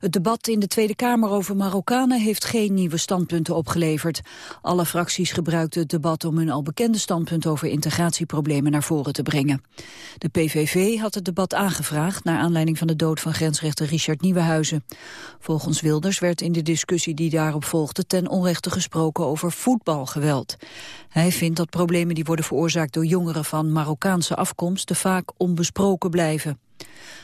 Het debat in de Tweede Kamer over Marokkanen heeft geen nieuwe standpunten opgeleverd. Alle fracties gebruikten het debat om hun al bekende standpunt over integratieproblemen naar voren te brengen. De PVV had het debat aangevraagd naar aanleiding van de dood van grensrechter Richard Nieuwenhuizen. Volgens Wilders werd in de discussie die daarop volgde ten onrechte gesproken over voetbalgeweld. Hij vindt dat problemen die worden veroorzaakt door jongeren van Marokkaanse afkomst te vaak onbesproken blijven.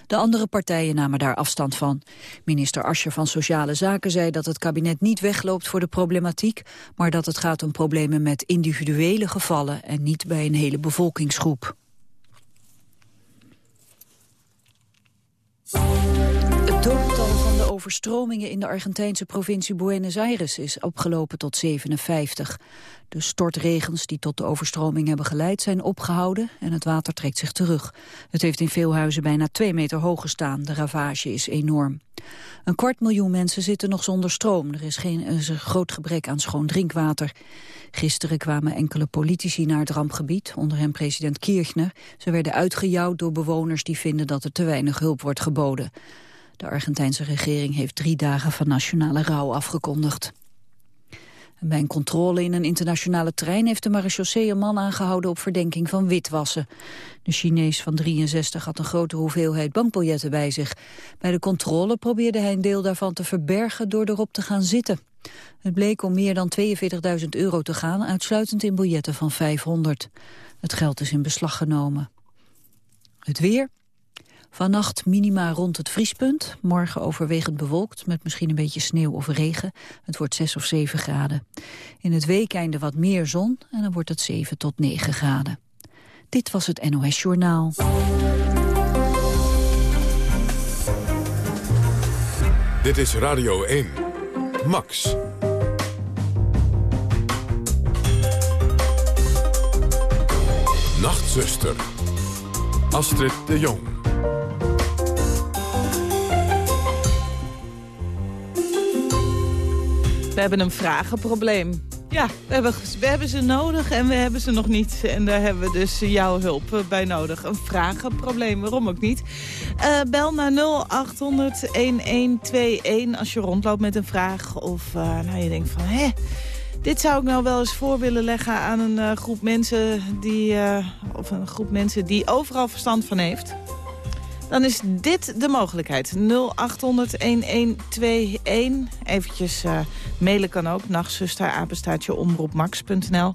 De andere partijen namen daar afstand van. Minister Ascher van Sociale Zaken zei dat het kabinet niet wegloopt voor de problematiek, maar dat het gaat om problemen met individuele gevallen en niet bij een hele bevolkingsgroep. Overstromingen in de Argentijnse provincie Buenos Aires is opgelopen tot 57. De stortregens die tot de overstroming hebben geleid zijn opgehouden en het water trekt zich terug. Het heeft in veel huizen bijna twee meter hoog gestaan. De ravage is enorm. Een kwart miljoen mensen zitten nog zonder stroom. Er is, geen, een groot gebrek aan schoon drinkwater. Gisteren kwamen enkele politici naar het rampgebied, onder hen president Kirchner. Ze werden uitgejouwd door bewoners die vinden dat er te weinig hulp wordt geboden. De Argentijnse regering heeft drie dagen van nationale rouw afgekondigd. bij een controle in een internationale trein heeft de marechaussee een man aangehouden op verdenking van witwassen. De Chinees van 63 had een grote hoeveelheid bankbiljetten bij zich. Bij de controle probeerde hij een deel daarvan te verbergen door erop te gaan zitten. Het bleek om meer dan 42.000 euro te gaan, uitsluitend in biljetten van 500. Het geld is in beslag genomen. Het weer. Vannacht minima rond het vriespunt. Morgen overwegend bewolkt met misschien een beetje sneeuw of regen. Het wordt 6 of 7 graden. In het weekeinde wat meer zon en dan wordt het 7 tot 9 graden. Dit was het NOS Journaal. Dit is Radio 1. Max. Nachtzuster. Astrid de Jong. We hebben een vragenprobleem. Ja, we hebben, we hebben ze nodig en we hebben ze nog niet. En daar hebben we dus jouw hulp eh, bij nodig. Een vragenprobleem, waarom ook niet? Uh, bel naar 0800-1121 als je rondloopt met een vraag. Of uh, nou, je denkt van, hé, dit zou ik nou wel eens voor willen leggen aan een groep mensen die, of een groep mensen die overal verstand van heeft dan is dit de mogelijkheid. 0800-1121. Eventjes uh, mailen kan ook. Nachtzuster, apenstaatje, omroepmax.nl.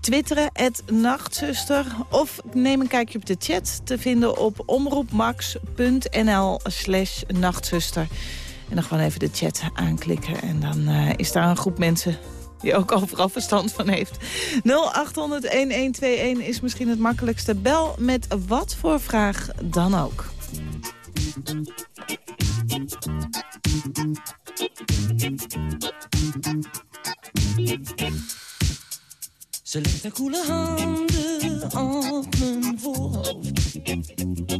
Twitteren, het nachtzuster. Of neem een kijkje op de chat te vinden op omroepmax.nl slash nachtzuster. En dan gewoon even de chat aanklikken. En dan uh, is daar een groep mensen die ook overal verstand van heeft. 0800-1121 is misschien het makkelijkste. Bel met wat voor vraag dan ook. Ze legt haar koele handen op mijn voorhoofd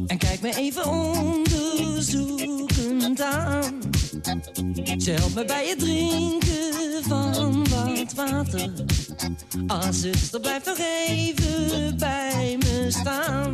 En kijkt me even onderzoekend aan. Ze helpt me bij het drinken van wat water. Ah, zuster, blijf nog even bij me staan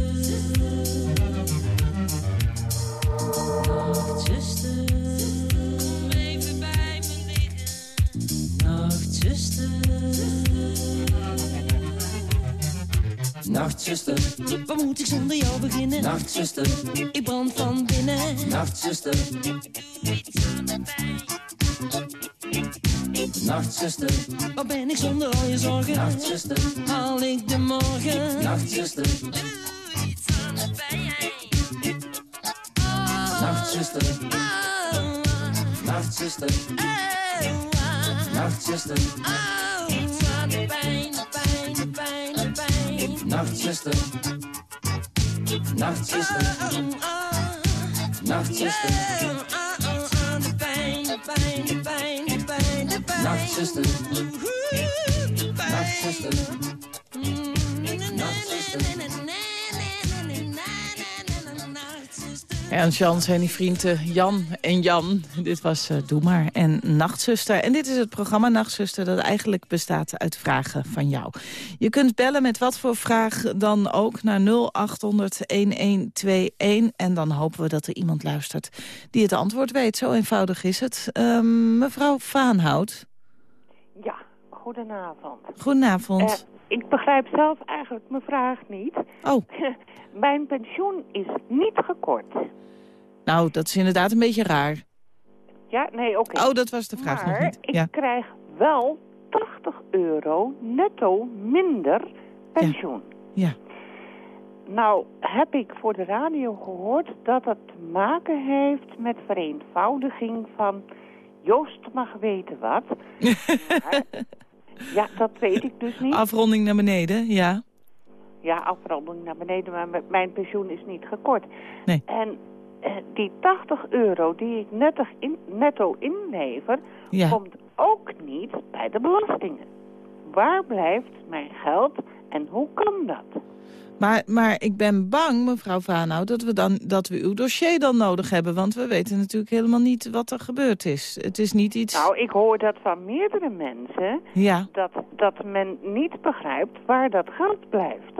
moet ik zonder jou beginnen? Nachtzuster, ik brand van binnen. Nachtzuster, doe iets aan de pijn. Nachtzuster, waar ben ik zonder al je zorgen? Nachtzuster, haal ik de morgen? Nachtzuster, doe iets aan de pijn. Oh, Nachtzuster, oh, Nachtzuster, oh, Nachtzuster, oh, iets aan de pijn, de pijn, de pijn, de pijn. Nachtzuster, Nachtzuster, Nachtzuster, de pijn, de pijn, de pijn, de pijn, de pijn. Nachtzuster, Nachtzuster, Ernst Jans en die vrienden Jan en Jan. Dit was eh, Doe Maar en Nachtzuster. En dit is het programma Nachtzuster dat eigenlijk bestaat uit vragen van jou. Je kunt bellen met wat voor vraag dan ook naar 0800-1121. En dan hopen we dat er iemand luistert die het antwoord weet. Zo eenvoudig is het. Ehm, mevrouw Vaanhout. Ja, goedenavond. Goedenavond. Eh, ik begrijp zelf eigenlijk mijn vraag niet. oh, Mijn pensioen is niet gekort. nou, dat is inderdaad een beetje raar. Ja, nee, oké. Oh, dat was de vraag maar nog niet. ik Ja. krijg wel 80 euro netto minder pensioen. Ja. Nou, heb ik voor de radio gehoord dat het te maken heeft met vereenvoudiging van... Joost mag weten wat. Maar- ja, dat weet ik dus niet. Afronding naar beneden, ja. Ja, afronding naar beneden, maar mijn pensioen is niet gekort. Nee. En eh, die 80 euro die ik netto, in, netto inlever, Ja. komt ook niet bij de belastingen. Waar blijft mijn geld en hoe kan dat? Maar, maar ik ben bang, mevrouw Vaanhout, dat we, dan, dat we uw dossier dan nodig hebben. Want we weten natuurlijk helemaal niet wat er gebeurd is. Het is niet iets... Nou, ik hoor dat van meerdere mensen, ja, dat, dat men niet begrijpt waar dat geld blijft.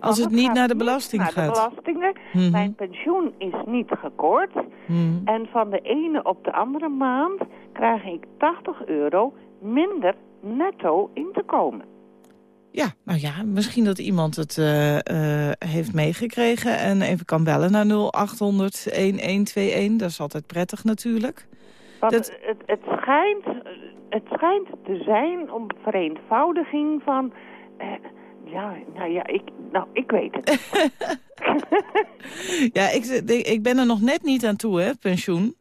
als het niet naar de belasting naar gaat. de belastingen. Mhm. Mijn pensioen is niet gekort. Hmm. En van de ene op de andere maand krijg ik 80 euro minder netto in te komen. Ja, nou ja, misschien dat iemand het eh, eh, heeft meegekregen... en even kan bellen naar 0800-1121. Dat is altijd prettig natuurlijk. Want Dat- het, het, schijnt, het schijnt te zijn om vereenvoudiging van... eh, ja, nou ja, ik, nou, ik weet het. Ja, ik, ik ben er nog net niet aan toe, hè, pensioen.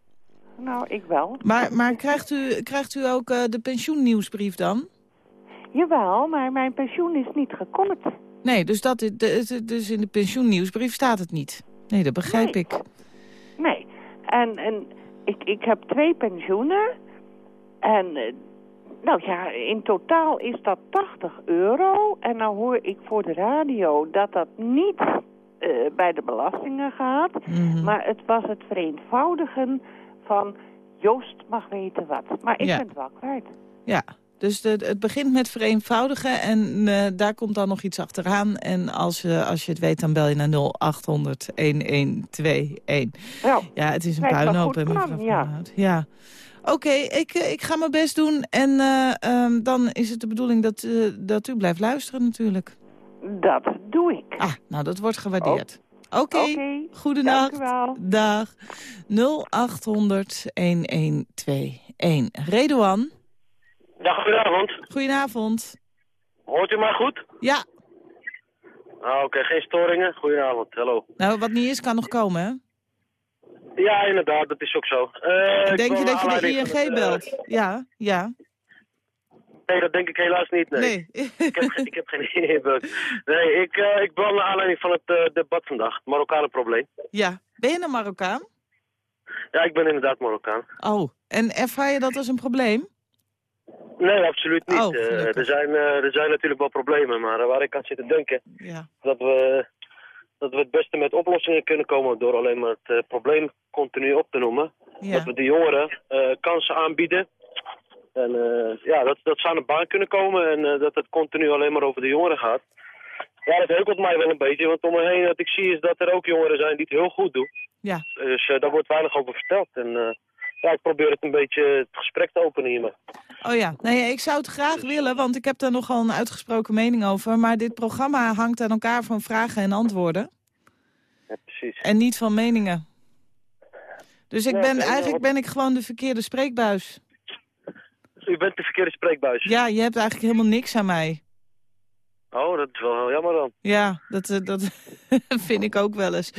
nou, ik wel. Maar, maar krijgt, u, krijgt u ook de pensioennieuwsbrief dan? Jawel, maar mijn pensioen is niet gekort. Nee, dus, dat, dus in de pensioennieuwsbrief staat het niet. Nee, dat begrijp Nee. ik. Nee. En, en ik, ik heb twee pensioenen. En eh, nou ja, in totaal is dat 80 euro. En nou hoor ik voor de radio dat dat niet eh, bij de belastingen gaat. Mhm. Maar het was het vereenvoudigen van Joost mag weten wat. Maar ik Ja. ben het wel kwijt. Ja, dus de, het begint met vereenvoudigen en eh, daar komt dan nog iets achteraan. En als, je als je het weet, dan bel je naar 0800 1121. Nou, Ja, het is een puinhoop, hè, mevrouw ja. Ja. Oké, ik, eh, ik ga mijn best doen. En eh, ehm, dan is het de bedoeling dat, dat u blijft luisteren natuurlijk. dat doe ik. Ah, nou, dat wordt gewaardeerd. Oké, Oké, goedenacht. dank u wel. Dag. 0800 1121. Redouan, Ja, goedenavond. goedenavond. Hoort u mij goed? Ja, Ah, Oké, geen storingen. Goedenavond, hallo. nou, wat niet is, kan nog komen, hè? Ja, inderdaad, dat is ook zo. Eh, Denk je dat je de ING van het, eh, belt? Ja, ja. Nee, dat denk ik helaas niet, nee. Nee. Ik, heb, ik heb geen. Nee, ik, eh, ik bel naar aanleiding van het debat vandaag. Het probleem. ja. Ben je een Marokkaan? Ja, ik ben inderdaad Marokkaan. Oh, en ervaar je dat als een probleem? Nee, absoluut niet. Oh, Eh, er, zijn, eh, er zijn natuurlijk wel problemen, maar eh, waar ik aan zit te denken... Ja. dat we, dat we het beste met oplossingen kunnen komen door alleen maar het probleem continu op te noemen. Ja. Dat we de jongeren kansen aanbieden. En ja, dat, dat ze aan de baan kunnen komen en dat het continu alleen maar over de jongeren gaat. Ja, dat heukelt mij wel een beetje, want om me heen wat ik zie is dat er ook jongeren zijn die het heel goed doen. Ja. Dus daar wordt weinig over verteld. En ja, ik probeer het een beetje het gesprek te openen hiermee. Oh ja, nee, ik zou het graag willen, want ik heb daar nogal een uitgesproken mening over. Maar dit programma hangt aan elkaar van vragen en antwoorden. Ja, precies. En niet van meningen. Dus ik ben, eigenlijk ben ik gewoon de verkeerde spreekbuis. U bent de verkeerde spreekbuis. Ja, je hebt eigenlijk helemaal niks aan mij. Oh, dat is wel heel jammer dan. Ja, dat, eh, dat vind ik ook wel eens.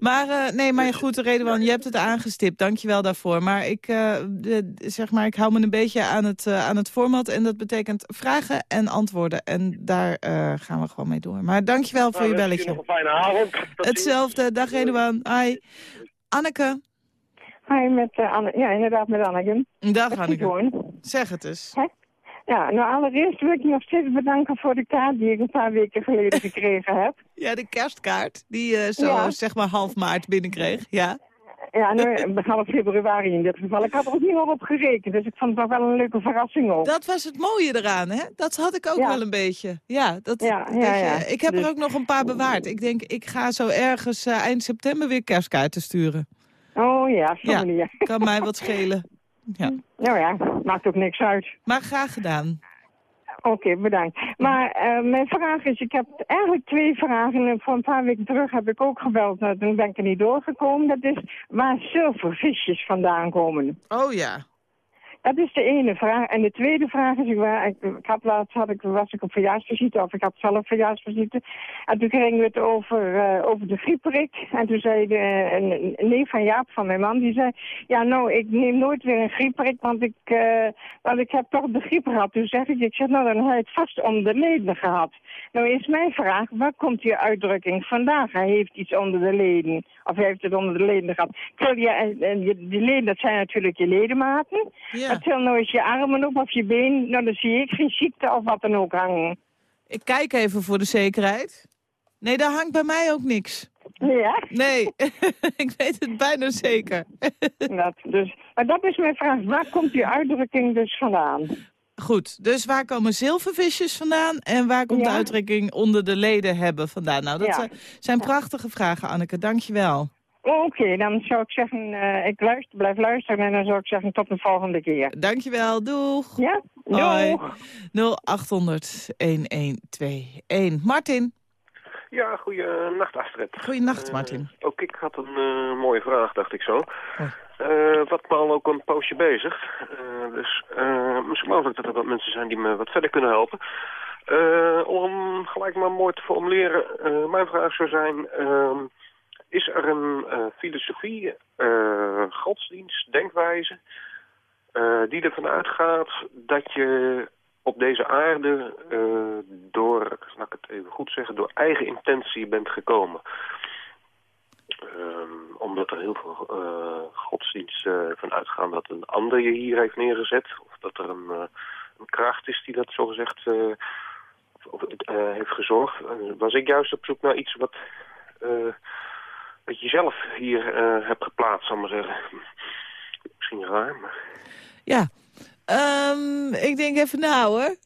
Maar eh, nee, maar goed, Redouan, je hebt het aangestipt. Dank je wel daarvoor. Maar ik, eh, de- zeg maar, ik hou me een beetje aan het, aan het format. En dat betekent vragen en antwoorden. En daar eh, gaan we gewoon mee door. Maar dank je wel voor je Nou, u belletje. nog een fijne avond. Tot. Hetzelfde. Dag Redouan. Hi. Anneke. Hi, met eh, Anne. Ja, inderdaad, met Anneke. Dag Anneke. Zeg het eens. Ja, nou allereerst wil ik je nog steeds bedanken voor de kaart die ik een paar weken geleden gekregen heb. Ja, de kerstkaart die je zo Ja. zeg maar half maart binnenkreeg. Ja. Ja, nu, half februari in dit geval. Ik had er ook niet meer op gerekend, dus ik vond het wel een leuke verrassing ook. Dat was het mooie eraan, hè? Dat had ik ook Ja. wel een beetje. Ja, dat, Ja, ja, ja. Ik heb Dus- er ook nog een paar bewaard. Ik denk, ik ga zo ergens eh, eind september weer kerstkaarten sturen. Oh ja, zo'n Ja. Kan mij wat schelen. Ja. Nou ja, maakt ook niks uit. Maar graag gedaan. Oké, bedankt. Maar eh, mijn vraag is, ik heb eigenlijk twee vragen. En voor een paar weken terug heb ik ook gebeld, nou, toen ben ik er niet doorgekomen. Dat is waar zilvervisjes vandaan komen. Oh ja. Dat is de ene vraag. En de tweede vraag is, ik, wa- ik, had laatst had ik, was ik op verjaarsvisite, of ik had zelf verjaarsvisite. En toen kregen we het over, eh, over de grieperik. En toen zei de, een, neef van Jaap, van mijn man, die zei... Ja, nou, ik neem nooit weer een grieperik, want ik, eh, want ik heb toch de griep gehad. Toen zeg ik, ik zeg, nou, dan heb het vast onder de leden gehad. Nou is mijn vraag, waar komt die uitdrukking vandaan? Hij heeft iets onder de leden. Of hij heeft het onder de leden gehad. Terwijl je, je, die leden, dat zijn natuurlijk je ledematen. ja. Maar til nou eens je armen op of je been, nou dan zie ik geen ziekte of wat dan ook hangen. Ik kijk even voor de zekerheid. Nee, daar hangt bij mij ook niks. Ja, Nee, ik weet het bijna zeker. dat, dus, maar dat is mijn vraag. Waar komt die uitdrukking dus vandaan? Goed, dus waar komen zilvervisjes vandaan en waar komt de Ja. uitdrukking onder de leden hebben vandaan? Nou, dat Ja. zijn- zijn prachtige vragen, Anneke. Dank je wel. Oké, dan zou ik zeggen, eh, ik luister, blijf luisteren en dan zou ik zeggen tot de volgende keer. Dank je wel. Doeg. Ja? Doeg. 0800-1121. Martin. Ja, goeienacht Astrid. Goeienacht, Eh, Martin. ook ik had een eh, mooie vraag, dacht ik zo. Oh. Eh, wat me al ook een poosje bezig. Eh, dus eh, misschien mogelijk dat er wat mensen zijn die me wat verder kunnen helpen. Eh, om gelijk maar mooi te formuleren, eh, mijn vraag zou zijn... is er een eh, filosofie, eh, godsdienst, denkwijze... eh, die ervan uitgaat dat je op deze aarde door, laat ik het even goed zeggen, door eigen intentie bent gekomen. Ehm, omdat er heel veel godsdiensten van uitgaan dat een ander je hier heeft neergezet. Of dat er een, een kracht is die dat zogezegd eh, heeft gezorgd. Was ik juist op zoek naar iets wat, wat je zelf hier eh, hebt geplaatst, zal ik maar zeggen. Misschien raar, maar... Ja. Ehm, ik denk even na hoor.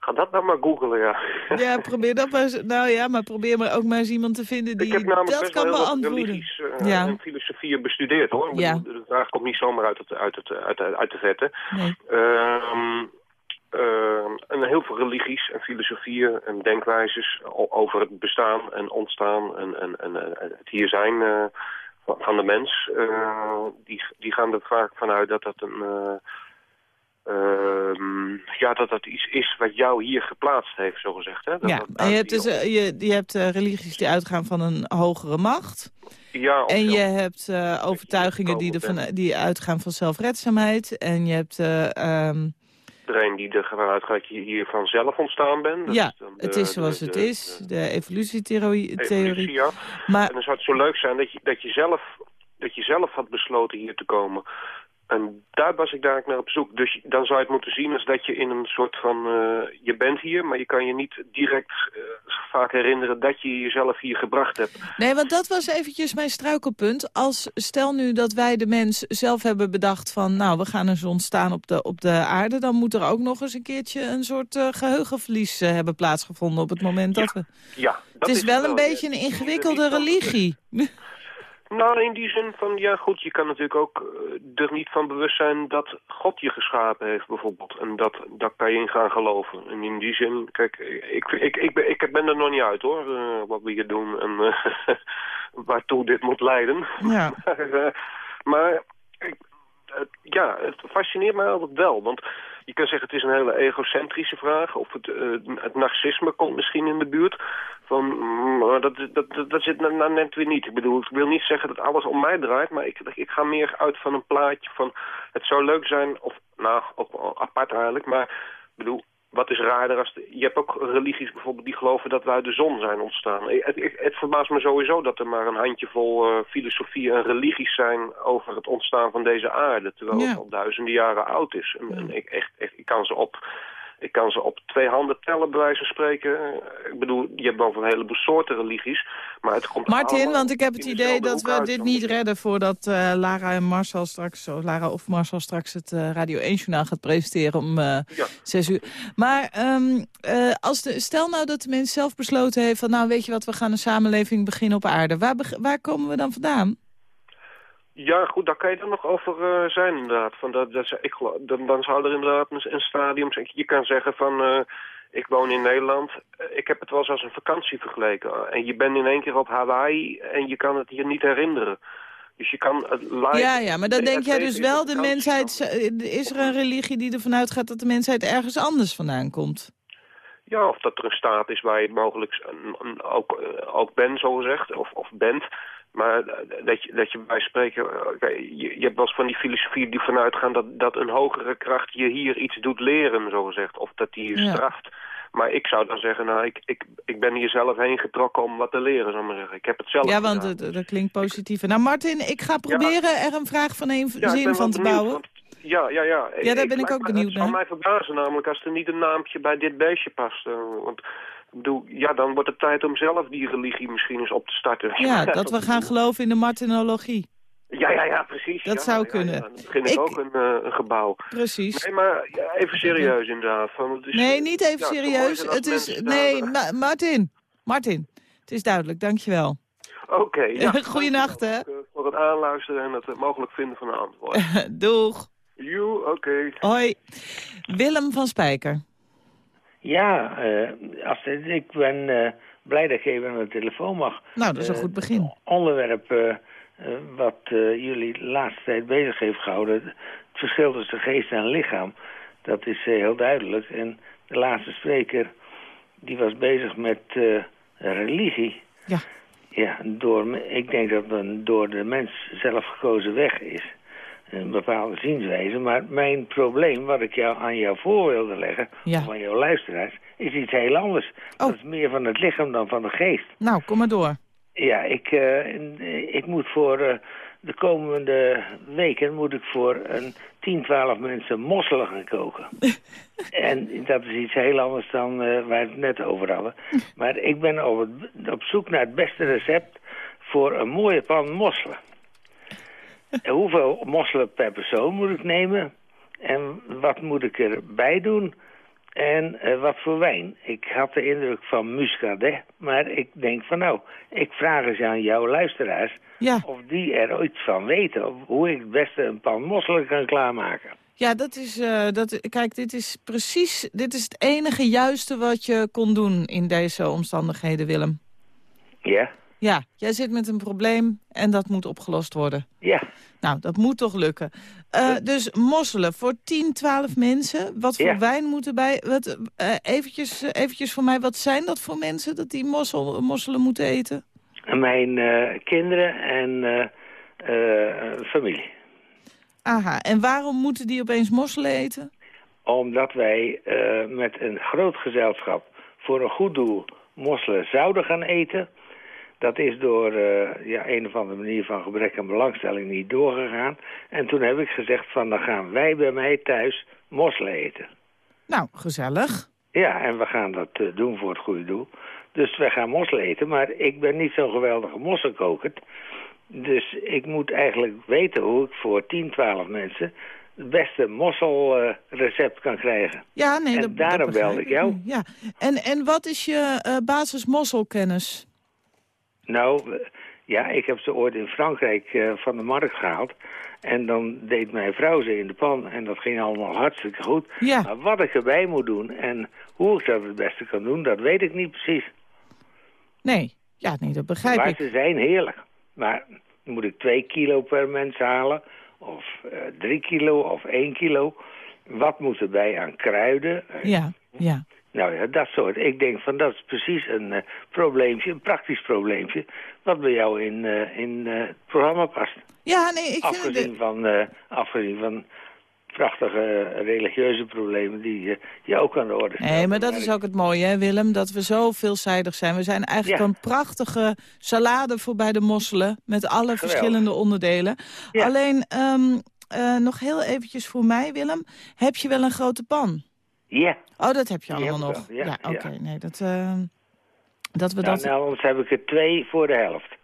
Ga dat nou maar googlen, ja. Ja, probeer dat maar. Nou ja, maar probeer maar ook maar eens iemand te vinden Ik die heb namelijk dat kan beantwoorden. religies eh, Ja. en filosofieën bestudeerd, hoor. Ik Ja. De vraag komt niet zomaar uit, het, uit, het, uit, de- uit de vette. Nee. Ehm, en heel veel religies en filosofieën en denkwijzes over het bestaan en ontstaan en, en, en eh, het hier zijn eh, van- de mens. eh, die, die gaan er vaak vanuit dat dat een... eh, ehm, ja, dat dat iets is wat jou hier geplaatst heeft, zogezegd. Hè? Dat Ja, dat je hebt, dus, je, je hebt religies die uitgaan van een hogere macht. ja, En zelf- je hebt overtuigingen die, ervan, die uitgaan van zelfredzaamheid. En je hebt eh, ehm, er een die ervan uitgaat dat je hier vanzelf ontstaan bent. Dat ja, is dan de- het is zoals de- het de- is. De evolutietheorie. evolutie, ja. Maar En dan zou het zo leuk zijn dat je, dat je, zelf, dat je zelf had besloten hier te komen. En daar was ik daar naar op zoek. Dus dan zou je het moeten zien als dat je in een soort van... eh, je bent hier, maar je kan je niet direct eh, vaak herinneren... dat je jezelf hier gebracht hebt. Nee, want dat was eventjes mijn struikelpunt. Als stel nu dat wij de mens zelf hebben bedacht van... nou, we gaan eens ontstaan op de, op de aarde... dan moet er ook nog eens een keertje een soort eh, geheugenverlies eh, hebben plaatsgevonden... op het moment dat we... Ja, dat Het is wel een eh, beetje een ingewikkelde religie. Nou, in die zin van, ja goed, je kan natuurlijk ook eh, er niet van bewust zijn dat God je geschapen heeft bijvoorbeeld. En dat, daar kan je in gaan geloven. En in die zin, kijk, ik, ik, ik, ben, ik ben er nog niet uit hoor, eh, wat we hier doen en eh, waartoe dit moet leiden. Ja. maar maar ik, ja, het fascineert mij altijd wel, want je kan zeggen het is een hele egocentrische vraag. Of het, eh, het narcisme komt misschien in de buurt. Van, mm, maar dat, dat, dat, dat zit nou, nou net weer niet. Ik bedoel, ik wil niet zeggen dat alles om mij draait. Maar ik, ik ga meer uit van een plaatje van... Het zou leuk zijn, of nou, ook apart eigenlijk. Maar ik bedoel, wat is raarder als... De, je hebt ook religies bijvoorbeeld die geloven dat we uit de zon zijn ontstaan. Het, het, het verbaast me sowieso dat er maar een handjevol uh, filosofieën en religies zijn... over het ontstaan van deze aarde. Terwijl Ja. het al duizenden jaren oud is. En, en ik, echt, echt, ik kan ze op... Ik kan ze op twee handen tellen, bij wijze van spreken. Eh, Ik bedoel, je hebt wel een heleboel soorten religies. Maar het komt Martin, want ik heb het idee dat we uit, dit niet redden... voordat eh, Lara en Marcel straks, of Lara of Marcel straks het eh, Radio 1-journaal gaat presenteren om eh Ja. zes uur. Maar ehm, eh, als de, stel nou dat de mens zelf besloten heeft van... nou weet je wat, we gaan een samenleving beginnen op aarde. Waar, waar komen we dan vandaan? Ja, goed, daar kan je dan nog over eh, zijn inderdaad. Van dat, dat, ik, dan, dan zou er inderdaad een, een stadium zijn. Je kan zeggen van, eh, ik woon in Nederland. Eh, Ik heb het wel eens als een vakantie vergeleken. En je bent in één keer op Hawaii en je kan het je niet herinneren. Dus je kan het live... Ja, ja, maar dan denk jij dus wel, de mensheid... Is er een religie die ervan uitgaat dat de mensheid ergens anders vandaan komt? Ja, of dat er een staat is waar je mogelijk ook, ook bent, zo gezegd, of, of bent. Maar eh, dat je, dat je bij spreken, eh, je, je hebt wel eens van die filosofie die vanuit gaan dat, dat een hogere kracht je hier iets doet leren, zo gezegd. Of dat die je Ja. straft. Maar ik zou dan zeggen, nou, ik, ik, ik ben hier zelf heen getrokken om wat te leren, zou ik maar zeggen. Ik heb het zelf Ja, want dat, klinkt positief. Nou, Martin, ik ga proberen er een vraag van Ja, ben zin van te benieuwd, bouwen. want- Ja, ja, ja. Ja, daar ben ik ook benieuwd Het zou naar. mij verbazen namelijk als er niet een naampje bij dit beestje past. eh, want bedoel, ja, dan wordt het tijd om zelf die religie misschien eens op te starten. Ja, dat we gaan geloven in de martinologie. Ja, ja, ja, precies. Dat ja, zou ja, kunnen. Ja, dan begin ik, Ik- ook een, eh, een gebouw. Precies. Nee, maar even serieus inderdaad. Van, het is, Nee, niet even serieus. Het is, nee, daar- Ma- Martin. Martin, het is duidelijk, dankjewel. Oké, ja. Goeienacht, hè. eh, Voor het aanluisteren en het eh, mogelijk vinden van een antwoord. Doeg. You, oké. Hoi. Willem van Spijker. Ja, eh, Astrid, ik ben eh, blij dat ik even aan de telefoon mag. Nou, dat is een Eh, goed begin. onderwerp eh, eh, wat jullie de laatste tijd bezig heeft gehouden. Het verschil tussen geest en lichaam. Dat is heel duidelijk. En de laatste spreker, die was bezig met religie. Ja. Ja, door, ik denk dat het een door de mens zelf gekozen weg is. Een bepaalde zienswijze. Maar mijn probleem, wat ik jou, aan jou voor wilde leggen, Ja. van jouw luisteraars, is iets heel anders. Oh. Dat is meer van het lichaam dan van de geest. Nou, kom maar door. Ja, ik, eh, ik moet voor eh, de komende weken moet ik voor een 10, 12 mensen mosselen gaan koken. en dat is iets heel anders dan eh, waar we het net over hadden. Maar ik ben op, het- op zoek naar het beste recept voor een mooie pan mosselen. Hoeveel mosselen per persoon moet ik nemen? En wat moet ik erbij doen? En eh, wat voor wijn? Ik had de indruk van muscadet, maar ik denk van nou, ik vraag eens aan jouw luisteraars Ja. of die er ooit van weten. Of hoe ik het beste een pan mosselen kan klaarmaken. Ja, dat is, eh, dat, kijk, dit is precies, dit is het enige juiste wat je kon doen in deze omstandigheden, Willem. Ja? Ja, jij zit met een probleem en dat moet opgelost worden. Ja. Nou, dat moet toch lukken. Eh, dus mosselen voor 10, 12 mensen. Wat voor Ja. wijn moet erbij? Wat, eh, eventjes, eh, eventjes voor mij, wat zijn dat voor mensen dat die mossel, mosselen moeten eten? En Mijn kinderen en familie. Aha, en waarom moeten die opeens mosselen eten? Omdat wij met een groot gezelschap voor een goed doel mosselen zouden gaan eten. Dat is door eh, ja, een of andere manier van gebrek aan belangstelling niet doorgegaan. En toen heb ik gezegd van dan gaan wij bij mij thuis mosselen eten. Nou, gezellig. Ja, en we gaan dat eh, doen voor het goede doel. Dus we gaan mosselen eten, maar ik ben niet zo'n geweldige mosselkoker. Dus ik moet eigenlijk weten hoe ik voor 10, 12 mensen het beste mosselrecept kan krijgen. Ja, nee, En dat, daarom dat belde ik jou. Ja. En, en wat is je eh basis mosselkennis? Nou, ja, ik heb ze ooit in Frankrijk eh, van de markt gehaald. En dan deed mijn vrouw ze in de pan en dat ging allemaal hartstikke goed. Ja. Maar wat ik erbij moet doen en hoe ik dat het beste kan doen, dat weet ik niet precies. Nee, ja, nee, dat begrijp maar ik. ze zijn heerlijk. Maar moet ik twee kilo per mens halen? Of eh, drie kilo of één kilo? Wat moet erbij aan kruiden? Ja, ja. Nou ja, dat soort. Ik denk van dat is precies een eh, probleempje, een praktisch probleempje... wat bij jou in, eh, in eh, het programma past. Ja, nee, ik vind Afgezien het... van, afgezien van prachtige religieuze problemen die je ook aan de orde stelt. Nee, maar dat is ook het mooie, hè, Willem, dat we zo veelzijdig zijn. We zijn eigenlijk Ja. een prachtige salade voor bij de mosselen... met alle verschillende onderdelen. Ja. Alleen, eh, nog heel eventjes voor mij, Willem. Heb je wel een grote pan? Ja. Oh, dat heb je allemaal heb nog. ja, oké. ja. Nee, dat, eh, dat we Nou, dat... nou, anders heb ik er twee voor de helft.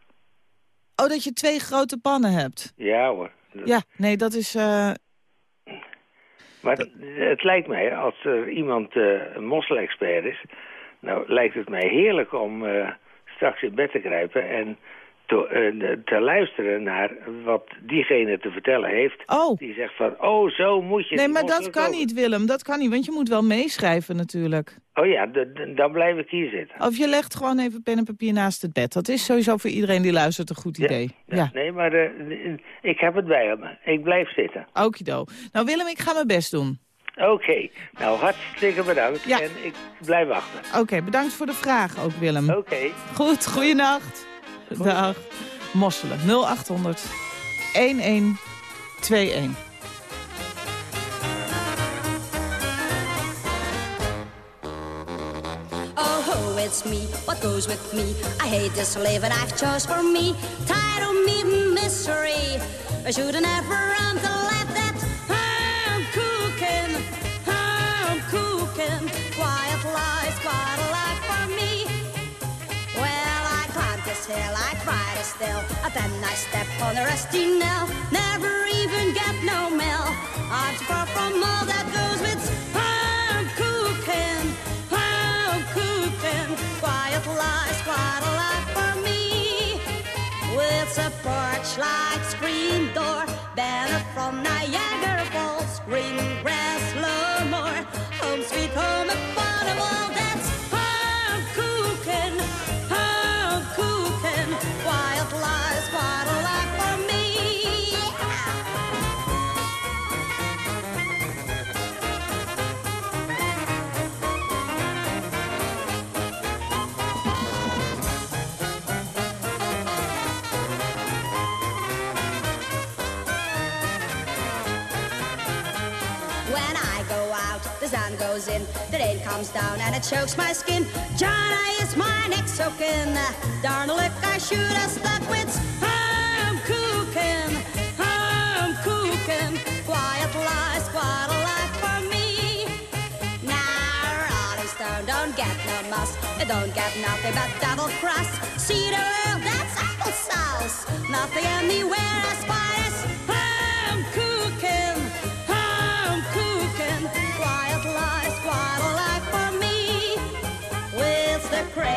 Oh, dat je twee grote pannen hebt. Ja hoor. Dat- Ja, nee, dat is... eh, Maar het, het lijkt mij, als er iemand eh, een mosselexpert is... nou lijkt het mij heerlijk om eh, straks in bed te kruipen... en te, eh, te luisteren naar wat diegene te vertellen heeft. Oh. Die zegt van, oh zo moet je Nee, maar dat kan niet, Willem. Dat kan niet, want je moet wel meeschrijven natuurlijk. Oh ja, dan blijf ik hier zitten. Of je legt gewoon even pen en papier naast het bed. Dat is sowieso voor iedereen die luistert een goed idee. Ja, Nee, maar eh, ik heb het bij me. Ik blijf zitten. okido. Nou Willem, ik ga mijn best doen. Oké, nou hartstikke bedankt. Ja. En ik blijf wachten. Oké, bedankt voor de vraag ook, Willem. Oké. Goed, goeienacht. Dag. Mosselen, 0800 1121. Oh, it's me, what goes with me? I hate this living I've chose for me. Tired of meeting misery. I should never run to let that hill, I try to still. Then I step on a rusty nail. Never even get no mail. I'm far from all that goes with I'm cooking, I'm cooking. Quiet lies, quiet a life for me. With a porch light, screen door, banner from Niagara sun goes in, the rain comes down and it chokes my skin. Johnny is my neck soaking. Darn look, I should have stuck with. I'm cooking, I'm cooking. Quiet lies, quiet a life for me. Now, Rolling Stone don't get no muss. It don't get nothing but double crust. See the world, that's applesauce. Nothing anywhere as far as Quiet lies, quiet a life for me. With the crickets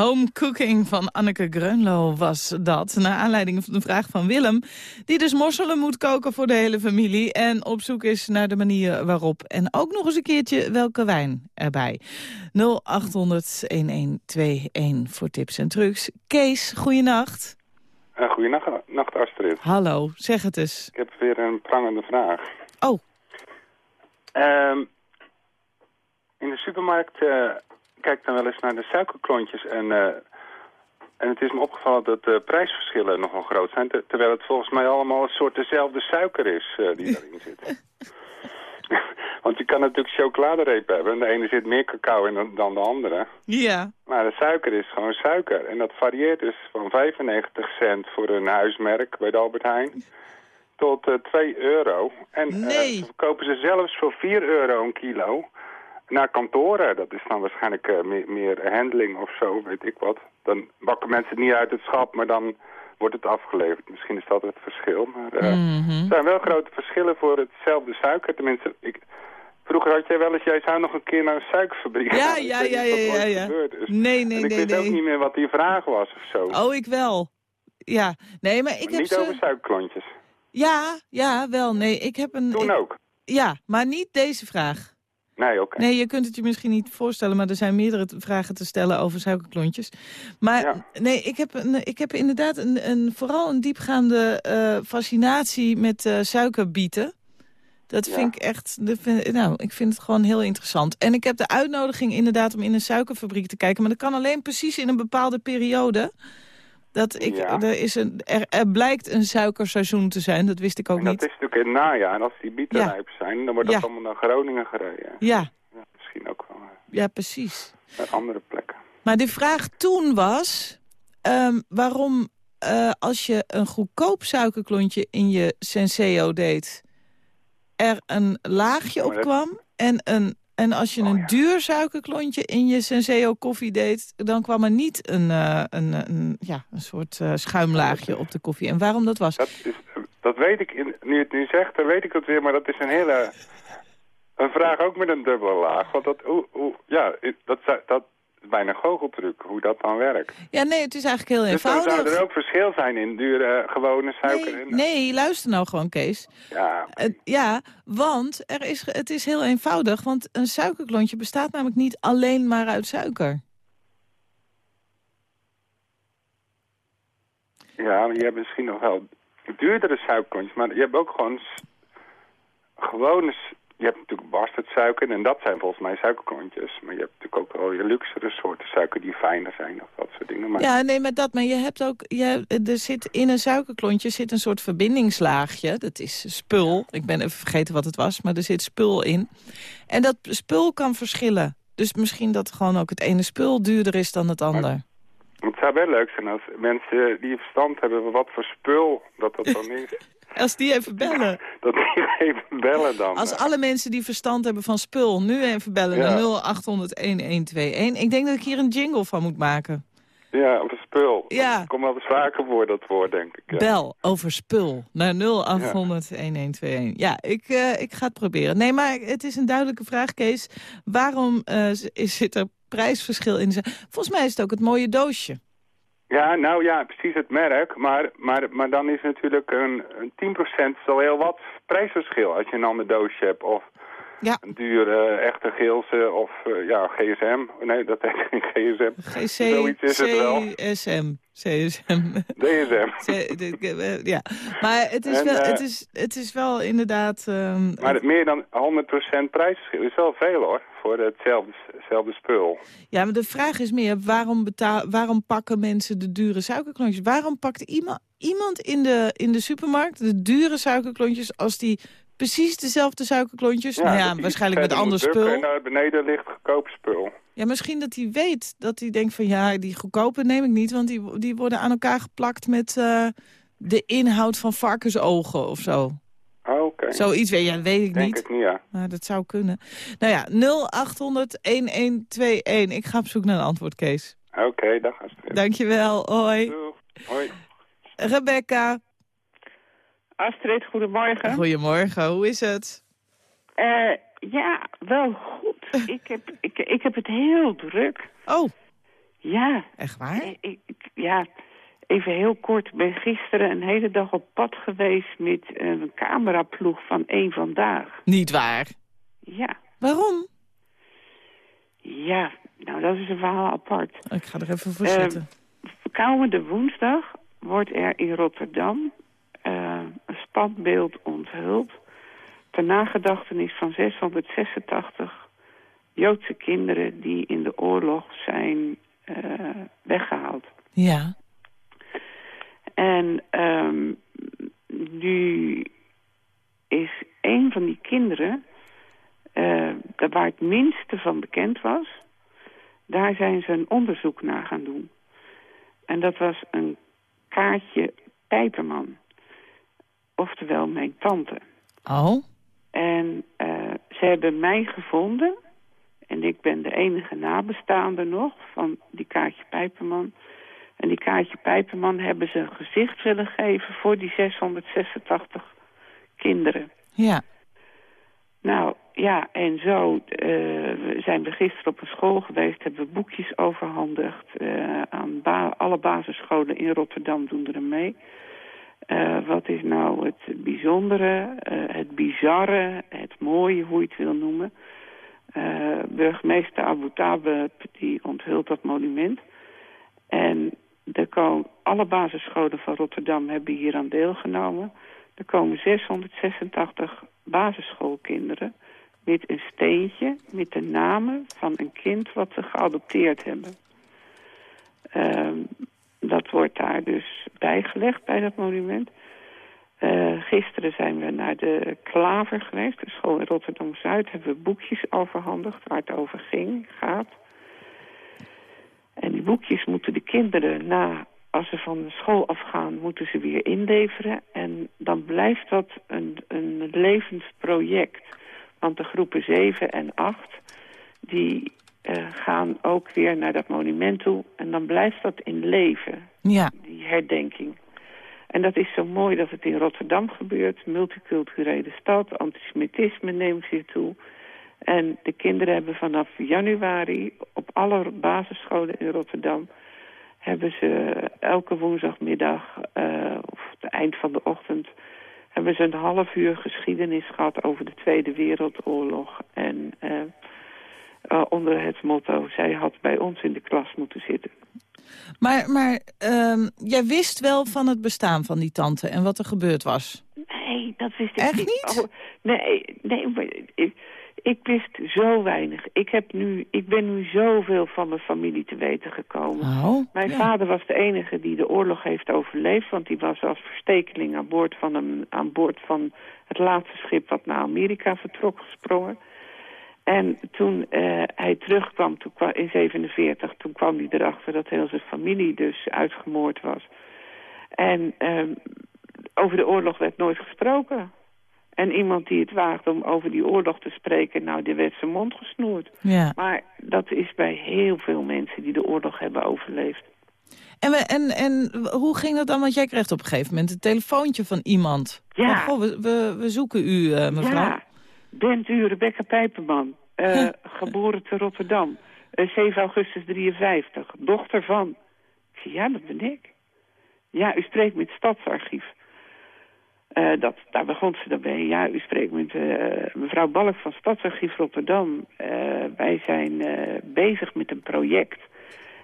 Home Cooking van Anneke Greunlo was dat. Naar aanleiding van de vraag van Willem. Die dus mosselen moet koken voor de hele familie. En op zoek is naar de manier waarop. En ook nog eens een keertje welke wijn erbij. 0800-1121 voor tips en trucs. Kees, goeienacht. Uh, goeienacht, nacht Astrid. Hallo, zeg het eens. Ik heb weer een prangende vraag. Oh. Ehm, in de supermarkt uh, kijk dan wel eens naar de suikerklontjes en, uh, en het is me opgevallen dat de prijsverschillen nogal groot zijn, ter- terwijl het volgens mij allemaal een soort dezelfde suiker is uh, die daarin zit. Want je kan natuurlijk chocoladereep hebben en de ene zit meer cacao in dan, dan de andere. Ja. Maar de suiker is gewoon suiker. En dat varieert dus van 95 cent voor een huismerk bij de Albert Heijn tot uh, 2 euro. En nee. uh, verkopen ze zelfs voor 4 euro een kilo naar kantoren. Dat is dan waarschijnlijk uh, meer, meer handling of zo, weet ik wat. Dan bakken mensen het niet uit het schap, maar dan wordt het afgeleverd. Misschien is dat het verschil. Maar uh, mm -hmm. er zijn wel grote verschillen voor hetzelfde suiker. Tenminste, ik, vroeger had jij wel eens, jij zou nog een keer naar een suikerfabriek ja, gaan. Ja, ja, ja, ja, ja. Gebeurd is. Nee, nee, en ik nee, weet nee. ook niet meer wat die vraag was of zo. Oh, ik wel. Ja, nee, maar ik maar heb Niet ze... over suikerklontjes. Ja, ja, wel. Nee, ik heb een... Toen ik... ook? Ja, maar niet deze vraag. Nee, oké. Okay. Nee, je kunt het je misschien niet voorstellen, maar er zijn meerdere vragen te stellen over suikerklontjes. Maar ja. nee, ik heb, een, ik heb inderdaad een, een, vooral een diepgaande uh, fascinatie met uh, suikerbieten. Dat ja. vind ik echt, nou, ik vind het gewoon heel interessant. En ik heb de uitnodiging inderdaad om in een suikerfabriek te kijken, maar dat kan alleen precies in een bepaalde periode. Dat ik, ja. er, is een, er, er, blijkt een suikerseizoen te zijn, dat wist ik ook en niet. dat is natuurlijk in het najaar. En als die bieten ja. rijp zijn, dan wordt dat ja. allemaal naar Groningen gereden. Ja. ja misschien ook wel. Ja, precies. Naar andere plekken. Maar de vraag toen was, um, waarom uh, als je een goedkoop suikerklontje in je Senseo deed, er een laagje op kwam en een en als je oh, een ja. duur suikerklontje in je Senseo koffie deed... dan kwam er niet een, uh, een, een, ja, een soort uh, schuimlaagje op de koffie. En waarom dat was? Dat, is, dat weet ik, in, nu het nu zegt, dan weet ik het weer. Maar dat is een hele... Een vraag ook met een dubbele laag. Want dat, hoe, ja, dat, dat bijna goocheltruc, hoe dat dan werkt. Ja, nee, het is eigenlijk heel eenvoudig. Dus dan zou er ook verschil zijn in dure, gewone suiker. Nee, en, nee luister nou gewoon, Kees. Ja, uh, ja want er is, het is heel eenvoudig. Want een suikerklontje bestaat namelijk niet alleen maar uit suiker. Ja, je hebt misschien nog wel duurdere suikerklontjes. Maar je hebt ook gewoon gewone je hebt natuurlijk bastardsuiker en dat zijn volgens mij suikerklontjes. Maar je hebt natuurlijk ook wel je luxere soorten suiker die fijner zijn of dat soort dingen. Maar... Ja, nee, maar dat, maar je hebt ook, je, er zit in een suikerklontje zit een soort verbindingslaagje. Dat is spul. Ik ben even vergeten wat het was, maar er zit spul in. En dat spul kan verschillen. Dus misschien dat gewoon ook het ene spul duurder is dan het ander. Maar... Het zou wel leuk zijn als mensen die verstand hebben wat voor spul dat dat dan is. Als die even bellen. Dat die even bellen dan. Als alle mensen die verstand hebben van spul nu even bellen ja. naar 0800-1121. Ik denk dat ik hier een jingle van moet maken. Ja, over spul. Ja. Dat komt wel eens vaker voor, dat woord, denk ik. Ja. Bel over spul naar 0800-1121. Ja, ja ik, uh, ik ga het proberen. Nee, maar het is een duidelijke vraag, Kees. Waarom uh, is, zit er prijsverschil in? Volgens mij is het ook het mooie doosje. Ja, nou ja, precies het merk. Maar, maar, maar dan is natuurlijk een, een 10% al heel wat prijsverschil als je een ander doosje hebt. Of ja. een dure, echte Geelse of uh, ja, GSM. Nee, dat heet geen GSM. GC, Zoiets is het wel. CSM. CSM. DSM. ja, maar het is, en, wel, uh, het is, het is wel inderdaad... Um, maar het meer dan 100% prijsverschil is wel veel hoor, voor hetzelfde, hetzelfde spul. Ja, maar de vraag is meer, waarom, betaal, waarom pakken mensen de dure suikerklontjes? Waarom pakt iemand, iemand in, de, in de supermarkt de dure suikerklontjes als die precies dezelfde suikerklontjes. Ja, nou ja, waarschijnlijk met ander spul. En naar beneden ligt goedkoop spul. Ja, misschien dat hij weet dat hij denkt van ja, die goedkope neem ik niet. Want die, die worden aan elkaar geplakt met uh, de inhoud van varkensogen of zo. Oh. Okay. Zoiets weet, ja, weet ik Denk niet. het niet, ja. Maar dat zou kunnen. Nou ja, 0800-1121. Ik ga op zoek naar een antwoord, Kees. Oké, okay, dag Astrid. Dankjewel, hoi. Doeg. Hoi. Rebecca. Astrid, goedemorgen. Goedemorgen, hoe is het? Uh, ja, wel goed. ik, heb, ik, ik heb het heel druk. Oh. Ja. Echt waar? Ik, ik- ja, even heel kort. Ik ben gisteren een hele dag op pad geweest met een cameraploeg van één Vandaag. Niet waar. Ja. Waarom? Ja, nou dat is een verhaal apart. Ik ga er even voor Eh, zitten. Komende woensdag wordt er in Rotterdam eh, een standbeeld onthuld... ter nagedachtenis van 686 Joodse kinderen die in de oorlog zijn eh, weggehaald. Ja. En ehm, nu is een van die kinderen, daar waar het minste van bekend was, daar zijn ze een onderzoek naar gaan doen. En dat was een kaartje Pijperman. Oftewel mijn tante. Oh? En eh, ze hebben mij gevonden. En ik ben de enige nabestaande nog van die kaartje Pijperman. En die kaartje Pijperman hebben ze een gezicht willen geven voor die 686 kinderen. Ja. Nou, ja, en zo eh, zijn we gisteren op een school geweest, hebben we boekjes overhandigd. eh, aan ba- alle basisscholen in Rotterdam doen er mee. Eh, wat is nou het bijzondere, eh, het bizarre, het mooie, hoe je het wil noemen. Eh, burgemeester Abu Tabe, die onthult dat monument. En er komen, alle basisscholen van Rotterdam hebben hier aan deelgenomen. Er komen 686 basisschoolkinderen met een steentje met de namen van een kind wat ze geadopteerd hebben. Dat wordt daar dus bijgelegd bij dat monument. Eh, gisteren zijn we naar de Klaver geweest, de school in Rotterdam-Zuid. Hebben we boekjes overhandigd waar het over ging, gaat. En die boekjes moeten de kinderen na, als ze van de school afgaan, moeten ze weer inleveren. En dan blijft dat een, een levend project. Want de groepen 7 en 8, die eh, gaan ook weer naar dat monument toe. En dan blijft dat in leven, Ja. die herdenking. En dat is zo mooi dat het in Rotterdam gebeurt. Multiculturele stad, antisemitisme neemt zich toe. En de kinderen hebben vanaf januari op alle basisscholen in Rotterdam... hebben ze elke woensdagmiddag eh, of het eind van de ochtend... hebben ze een half uur geschiedenis gehad over de Tweede Wereldoorlog. En eh, eh, onder het motto, zij had bij ons in de klas moeten zitten. Maar, maar ehm, jij wist wel van het bestaan van die tante en wat er gebeurd was? Nee, dat wist ik Echt niet. niet? Oh, nee, nee, maar ik, ik wist zo weinig. Ik, heb nu, ik ben nu zoveel van mijn familie te weten gekomen. Oh, Mijn ja. vader was de enige die de oorlog heeft overleefd... want die was als verstekeling aan boord van, een, aan boord van het laatste schip... wat naar Amerika vertrok gesprongen. En toen eh, hij terugkwam toen in 47, toen kwam hij erachter dat heel zijn familie dus uitgemoord was. En ehm, over de oorlog werd nooit gesproken. En iemand die het waagde om over die oorlog te spreken, nou, die werd zijn mond gesnoerd. Ja. Maar dat is bij heel veel mensen die de oorlog hebben overleefd. En, we, en, en hoe ging dat dan? Want jij kreeg op een gegeven moment een telefoontje van iemand. Ja. Goh, we, we, we zoeken u, eh, mevrouw. Ja, bent u Rebecca Pijperman, eh, geboren te Rotterdam, eh, 7 augustus 53, dochter van... Ik zei, ja, dat ben ik. Ja, u spreekt met het Stadsarchief. Eh, dat, daar begon ze daarbij. Ja, u spreekt met eh, mevrouw Balk van Stadsarchief Rotterdam. Eh, wij zijn eh, bezig met een project.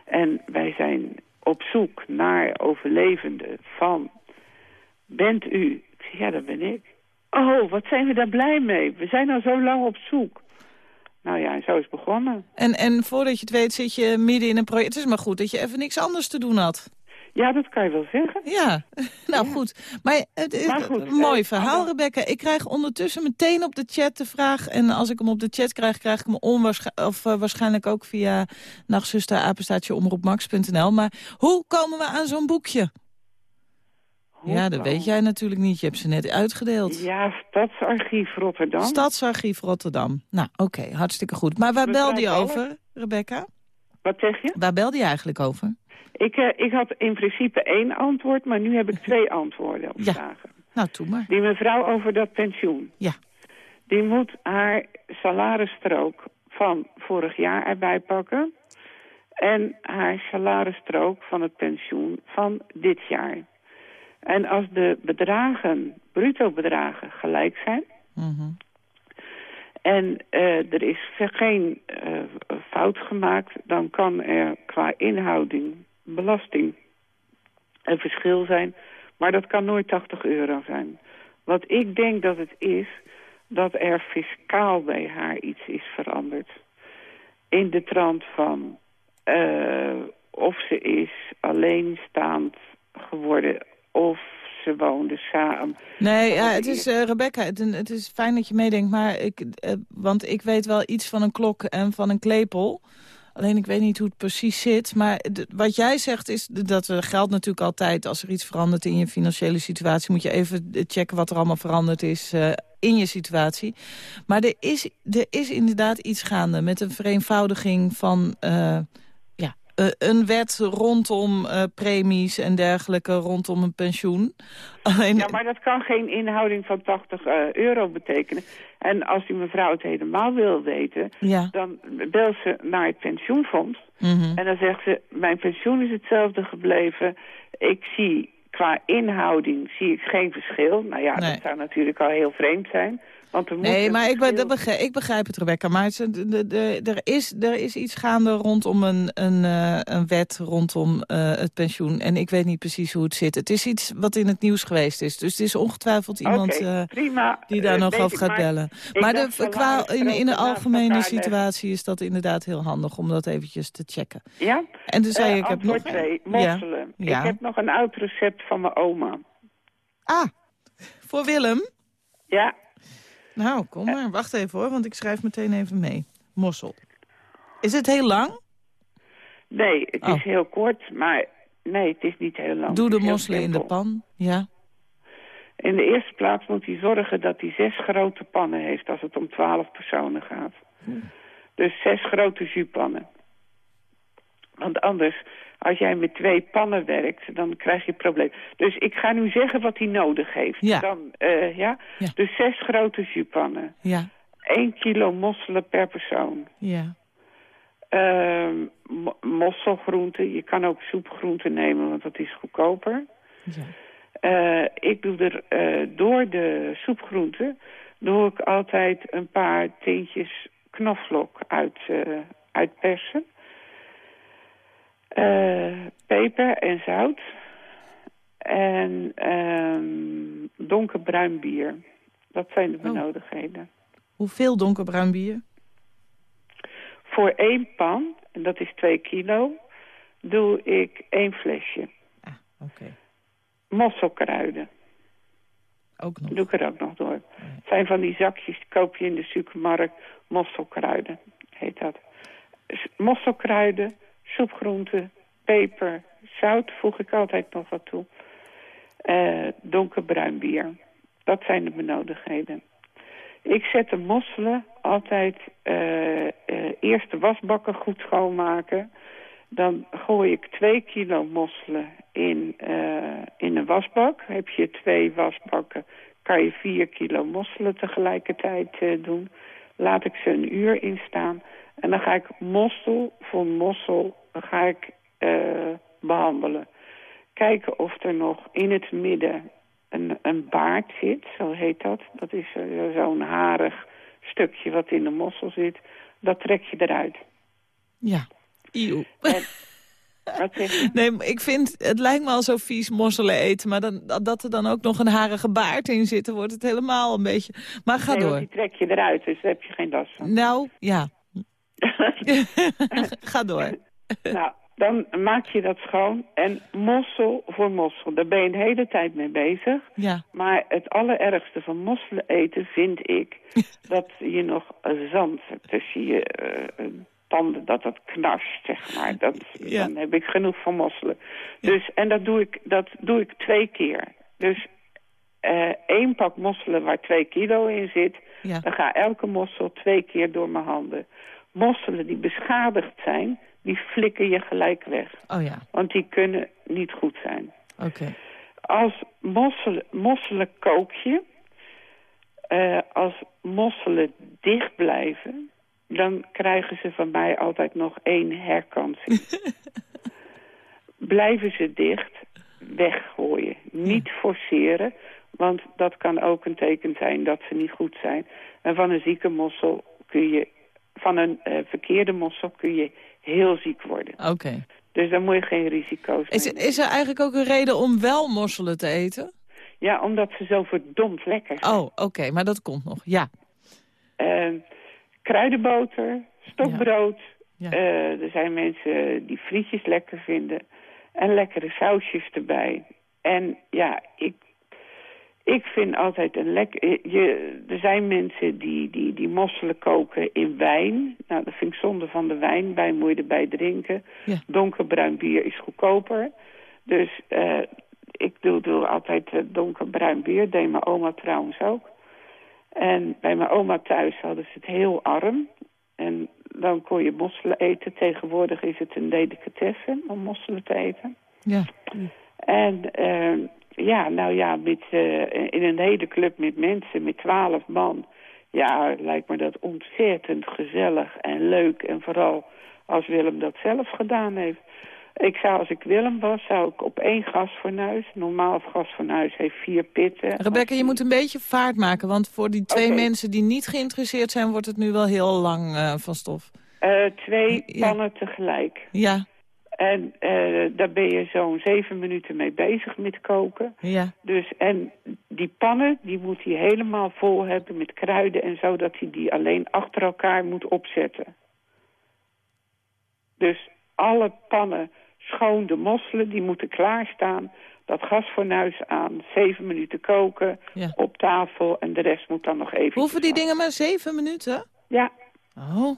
En wij zijn op zoek naar overlevenden van... Bent u? Ik zei, ja, dat ben ik. Oh, wat zijn we daar blij mee. We zijn al zo lang op zoek. Nou ja, en zo is het begonnen. En, en voordat je het weet zit je midden in een project. Het is maar goed dat je even niks anders te doen had. Ja, dat kan je wel zeggen. Ja, nou goed. Maar het is een mooi eh, verhaal, Rebecca. Ik krijg ondertussen meteen op de chat de vraag... en als ik hem op de chat krijg, krijg ik hem onwaarschijnlijk... of eh, waarschijnlijk ook via nachtzuster, apenstaatje, omroepmax.nl. Maar hoe komen we aan zo'n boekje? Ja, dat weet jij natuurlijk niet. Je hebt ze net uitgedeeld. Ja, Stadsarchief Rotterdam. Stadsarchief Rotterdam. Nou, oké, hartstikke goed. Maar waar belde je over, Rebecca? Wat zeg je? Waar belde je eigenlijk over? Ik, eh, ik had in principe één antwoord, maar nu heb ik twee antwoorden op Ja. vragen. Nou, doe maar. Die mevrouw over dat pensioen. Ja. Die moet haar salarisstrook van vorig jaar erbij pakken. en haar salarisstrook van het pensioen van dit jaar. En als de bedragen, bruto bedragen, gelijk zijn... Mhm. en eh, er is geen eh, fout gemaakt... dan kan er qua inhouding, belasting, een verschil zijn. Maar dat kan nooit 80 euro zijn. Wat ik denk dat het is, dat er fiscaal bij haar iets is veranderd. In de trant van eh, of ze is alleenstaand geworden of ze woonde samen. Nee, ja, het is, eh, Rebecca, het, het is fijn dat je meedenkt, maar ik, eh, want ik weet wel iets van een klok en van een klepel. Alleen ik weet niet hoe het precies zit. Maar wat jij zegt is dat er geldt natuurlijk altijd... als er iets verandert in je financiële situatie... moet je even checken wat er allemaal veranderd is eh, in je situatie. Maar er is, er is inderdaad iets gaande met een vereenvoudiging van... eh, een wet rondom eh, premies en dergelijke, rondom een pensioen. Alleen, Ja, maar dat kan geen inhouding van 80 eh, euro betekenen. En als die mevrouw het helemaal wil weten... Ja. dan belt ze naar het pensioenfonds... Mhm. En dan zegt ze, mijn pensioen is hetzelfde gebleven. Ik zie qua inhouding zie ik geen verschil. Nou ja, Nee. dat zou natuurlijk al heel vreemd zijn. Want Nee, maar ik, begrijp, ik begrijp het, Rebecca. Maar het, de, de, de- er, is, er is iets gaande rondom een, een, eh, een wet rondom eh, het pensioen. En ik weet niet precies hoe het zit. Het is iets wat in het nieuws geweest is. Dus het is ongetwijfeld iemand eh, prima. die daar nog over gaat maar bellen. Maar de, qua, we in, in de algemene leggen. situatie is dat inderdaad heel handig om dat eventjes te checken. Ja? En toen zei ik heb nog... twee, Ja. mosselen. Ja. Ik heb nog een oud recept van mijn oma. Ah, voor Willem? Ja, Nou, kom maar. Wacht even hoor, want ik schrijf meteen even mee. Mossel. Is het heel lang? nee, het Oh. is heel kort, maar nee, het is niet heel lang. Doe de mosselen in de pan. Ja. In de eerste plaats moet hij zorgen dat hij zes grote pannen heeft als het om twaalf personen gaat. Dus zes grote juspannen. Want anders, als jij met twee pannen werkt, dan krijg je een probleem. Dus ik ga nu zeggen wat hij nodig heeft. Ja. Dan, eh, ja? Ja. Dus zes grote juspannen. Ja. 1 kilo mosselen per persoon. Ja. Ehm, mo- mosselgroenten. Je kan ook soepgroenten nemen, want dat is goedkoper. Ja. Eh, ik doe er eh, door de soepgroenten doe ik altijd een paar tintjes knoflook uit, uitpersen. Eh, peper en zout. En ehm, donkerbruin bier. Dat zijn de Oh. benodigdheden. Hoeveel donkerbruin bier? Voor één pan, en dat is twee kilo, doe ik één flesje. Oké. Mosselkruiden. Ook nog. Doe ik er ook nog door. Het zijn van die zakjes, die koop je in de supermarkt. Mosselkruiden, heet dat. Mosselkruiden, soepgroenten, peper, zout voeg ik altijd nog wat toe. Eh, donkerbruin bier. Dat zijn de benodigdheden. Ik zet de mosselen altijd eh, eh, eerst de wasbakken goed schoonmaken. Dan gooi ik twee kilo mosselen in, in een wasbak. Heb je twee wasbakken, kan je vier kilo mosselen tegelijkertijd doen. Laat ik ze een uur instaan. En dan ga ik mossel voor mossel ga ik, eh, behandelen. Kijken of er nog in het midden een, een baard zit, zo heet dat. Dat is eh, zo'n harig stukje wat in de mossel zit. Dat trek je eruit. Ja. Eeuw. Nee, maar ik vind, het lijkt me al zo vies mosselen eten. Maar dan, dat er dan ook nog een harige baard in zit, dan wordt het helemaal een beetje... Maar ga Nee, door. die trek je eruit, dus daar heb je geen last van. Nou, ja. ga door. nou, dan maak je dat schoon. En mossel voor mossel, daar ben je de hele tijd mee bezig. Ja. Maar het allerergste van mosselen eten vind ik dat je nog zand tussen je eh, tanden, dat dat knarst, zeg maar. Dat, Ja. Dan heb ik genoeg van mosselen. Dus, en dat doe, ik, dat doe ik twee keer. Dus eh, één pak mosselen waar twee kilo in zit, dan gaat elke mossel twee keer door mijn handen. Mosselen die beschadigd zijn, die flikker je gelijk weg. Oh ja, Want die kunnen niet goed zijn. oké. Als mosselen, mosselen kook je. eh, als mosselen dicht blijven, dan krijgen ze van mij altijd nog één herkansing. Blijven ze dicht, weggooien. Niet forceren, want dat kan ook een teken zijn dat ze niet goed zijn. En van een zieke mossel kun je, van een eh, verkeerde mossel kun je heel ziek worden. Oké. Dus daar moet je geen risico's Is, nemen. is er eigenlijk ook een reden om wel mosselen te eten? Ja, omdat ze zo verdomd lekker zijn. Oh, oké, maar dat komt nog. Ja. Eh, kruidenboter, stokbrood. Ja. Eh, er zijn mensen die frietjes lekker vinden. En lekkere sausjes erbij. En ja, ik, ik vind altijd een lekker... Je, er zijn mensen die, die, die mosselen koken in wijn. Nou, dat vind ik zonde van de wijn. Wijn moet je erbij drinken. Ja. Donkerbruin bier is goedkoper. Dus eh, ik doe, doe altijd eh, donkerbruin bier. Deed mijn oma trouwens ook. En bij mijn oma thuis hadden ze het heel arm. En dan kon je mosselen eten. Tegenwoordig is het een delicatesse om mosselen te eten. Ja. En eh, ja, nou ja, met, eh, in een hele club met mensen, met twaalf man... ja, lijkt me dat ontzettend gezellig en leuk. En vooral als Willem dat zelf gedaan heeft. Ik zou, als ik Willem was, zou ik op één gasfornuis... normaal gasfornuis heeft vier pitten. Rebecca, je moet een beetje vaart maken, want voor die twee mensen die niet geïnteresseerd zijn, wordt het nu wel heel lang eh, van stof. Eh, twee Ja. pannen tegelijk. Ja, En eh, daar ben je zo'n zeven minuten mee bezig met koken. ja. Dus, en die pannen, die moet hij helemaal vol hebben met kruiden en zo... dat hij die alleen achter elkaar moet opzetten. Dus alle pannen schoon de mosselen, die moeten klaarstaan. Dat gasfornuis aan, zeven minuten koken, Ja. op tafel... en de rest moet dan nog even... Hoeven die dingen maar zeven minuten? Ja, Oh.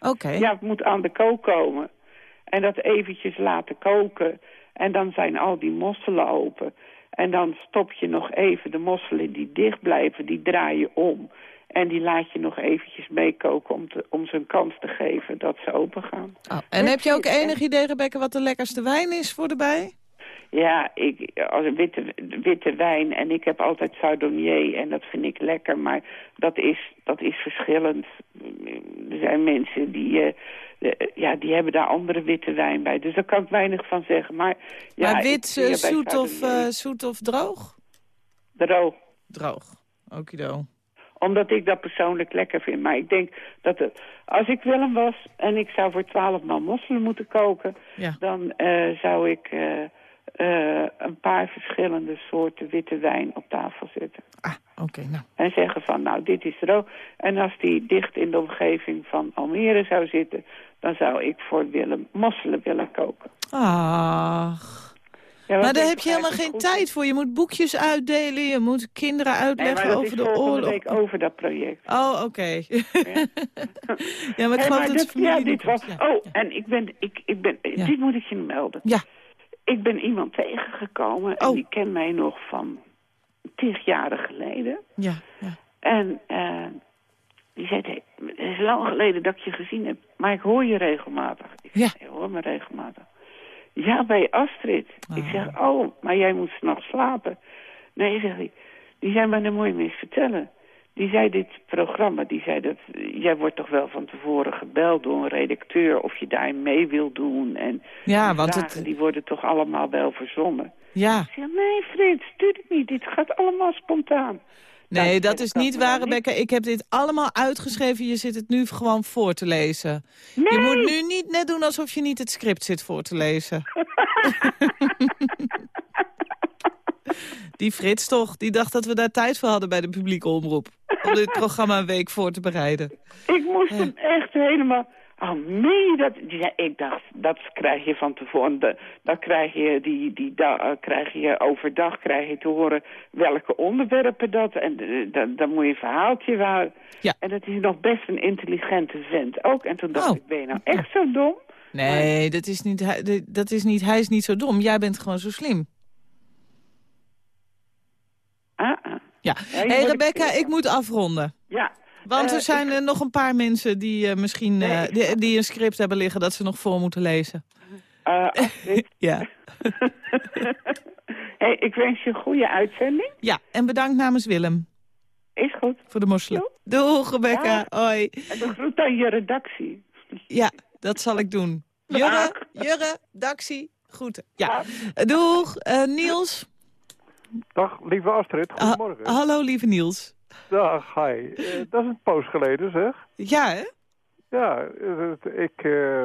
Oké. Ja, het moet aan de kook komen. En dat eventjes laten koken. En dan zijn al die mosselen open. En dan stop je nog even de mosselen die dicht blijven, die draai je om. En die laat je nog eventjes meekoken om, te, om ze een kans te geven dat ze open gaan. Oh, En heb je ook enig idee, Rebecca, wat de lekkerste wijn is voor de bij? Ja, ik, als een witte, witte wijn en ik heb altijd Chardonnay en dat vind ik lekker, maar dat is, dat is verschillend. Er zijn mensen die, eh, eh, ja, die hebben daar andere witte wijn bij, dus daar kan ik weinig van zeggen. Maar, ja, maar wit, eh, zoet, of, eh, zoet of droog? droog. Droog. Okido. Omdat ik dat persoonlijk lekker vind. Maar ik denk dat het, als ik Willem was en ik zou voor twaalf man mosselen moeten koken... Ja. dan zou ik een paar verschillende soorten witte wijn op tafel zetten. Ah, nou. En zeggen van, nou, dit is droog. En als die dicht in de omgeving van Almere zou zitten... dan zou ik voor Willem mosselen willen koken. Ach. Ja, maar daar ik heb je helemaal geen goed. tijd voor. Je moet boekjes uitdelen, je moet kinderen uitleggen over de oorlog. week over dat project. Oh, oké. ja, maar ik Hey, geloof maar dat het ja, dit was. Oh, en ik ben, ik, ik ben, dit moet ik je melden. Ja. Ik ben iemand tegengekomen en Oh. die kent mij nog van tig jaren geleden. Ja, ja. En eh, die zei, hey, het is lang geleden dat ik je gezien heb, maar ik hoor je regelmatig. Ik Ja. je hoor me regelmatig. Ja, bij Astrid. Ik Ah. zeg, oh, maar jij moet s'nachts slapen. Nee, zeg ik, die zei, maar dan moet je me eens vertellen. Die zei dit programma, die zei dat... Jij wordt toch wel van tevoren gebeld door een redacteur... of je daarin mee wil doen. En Ja, want vragen, het- die worden toch allemaal wel verzonnen. Ja. Ik zeg, nee Frits, natuurlijk niet. Dit gaat allemaal spontaan. Nee, Nou, dat is niet waar, Rebecca. Ik heb dit allemaal uitgeschreven. Je zit het nu gewoon voor te lezen. Nee! Je moet nu niet net doen alsof je niet het script zit voor te lezen. die Frits toch, die dacht dat we daar tijd voor hadden bij de publieke omroep. Om dit programma een week voor te bereiden. Ik moest hem echt helemaal... Oh nee, dat, zei- ik dacht, dat krijg je van tevoren. De- Dan krijg je, die, die, da- eh, krijg je overdag krijg je te horen welke onderwerpen dat. En eh, dan, dan moet je een verhaaltje waar. Ja. En dat is nog best een intelligente vent ook. En toen dacht Oh. ik, ben je nou echt zo dom? Nee, dat is, niet, dat is niet, hij is niet zo dom. Jij bent gewoon zo slim. Ah, ah. Ja. Ja, hey Rebecca, ik moet afronden. Ja. Want Eh, er zijn nog een paar mensen die eh, misschien Nee, eh, die, die een script hebben liggen dat ze nog voor moeten lezen. eh, Astrid. Ja. hey, ik wens je een goede uitzending. ja, en bedankt namens Willem. Is goed. Voor de mosselen. Doeg, Rebecca. Hoi. En de groet aan je redactie. Ja, dat zal ik doen. Jurre, Jurre, Daxi, groeten. Ja. Doeg, eh, Niels. Dag, lieve Astrid. Goedemorgen. Ha- hallo, lieve Niels. Dag, hi. Eh, dat is een poos geleden, zeg. Ja, hè? Ja, eh, ik, eh,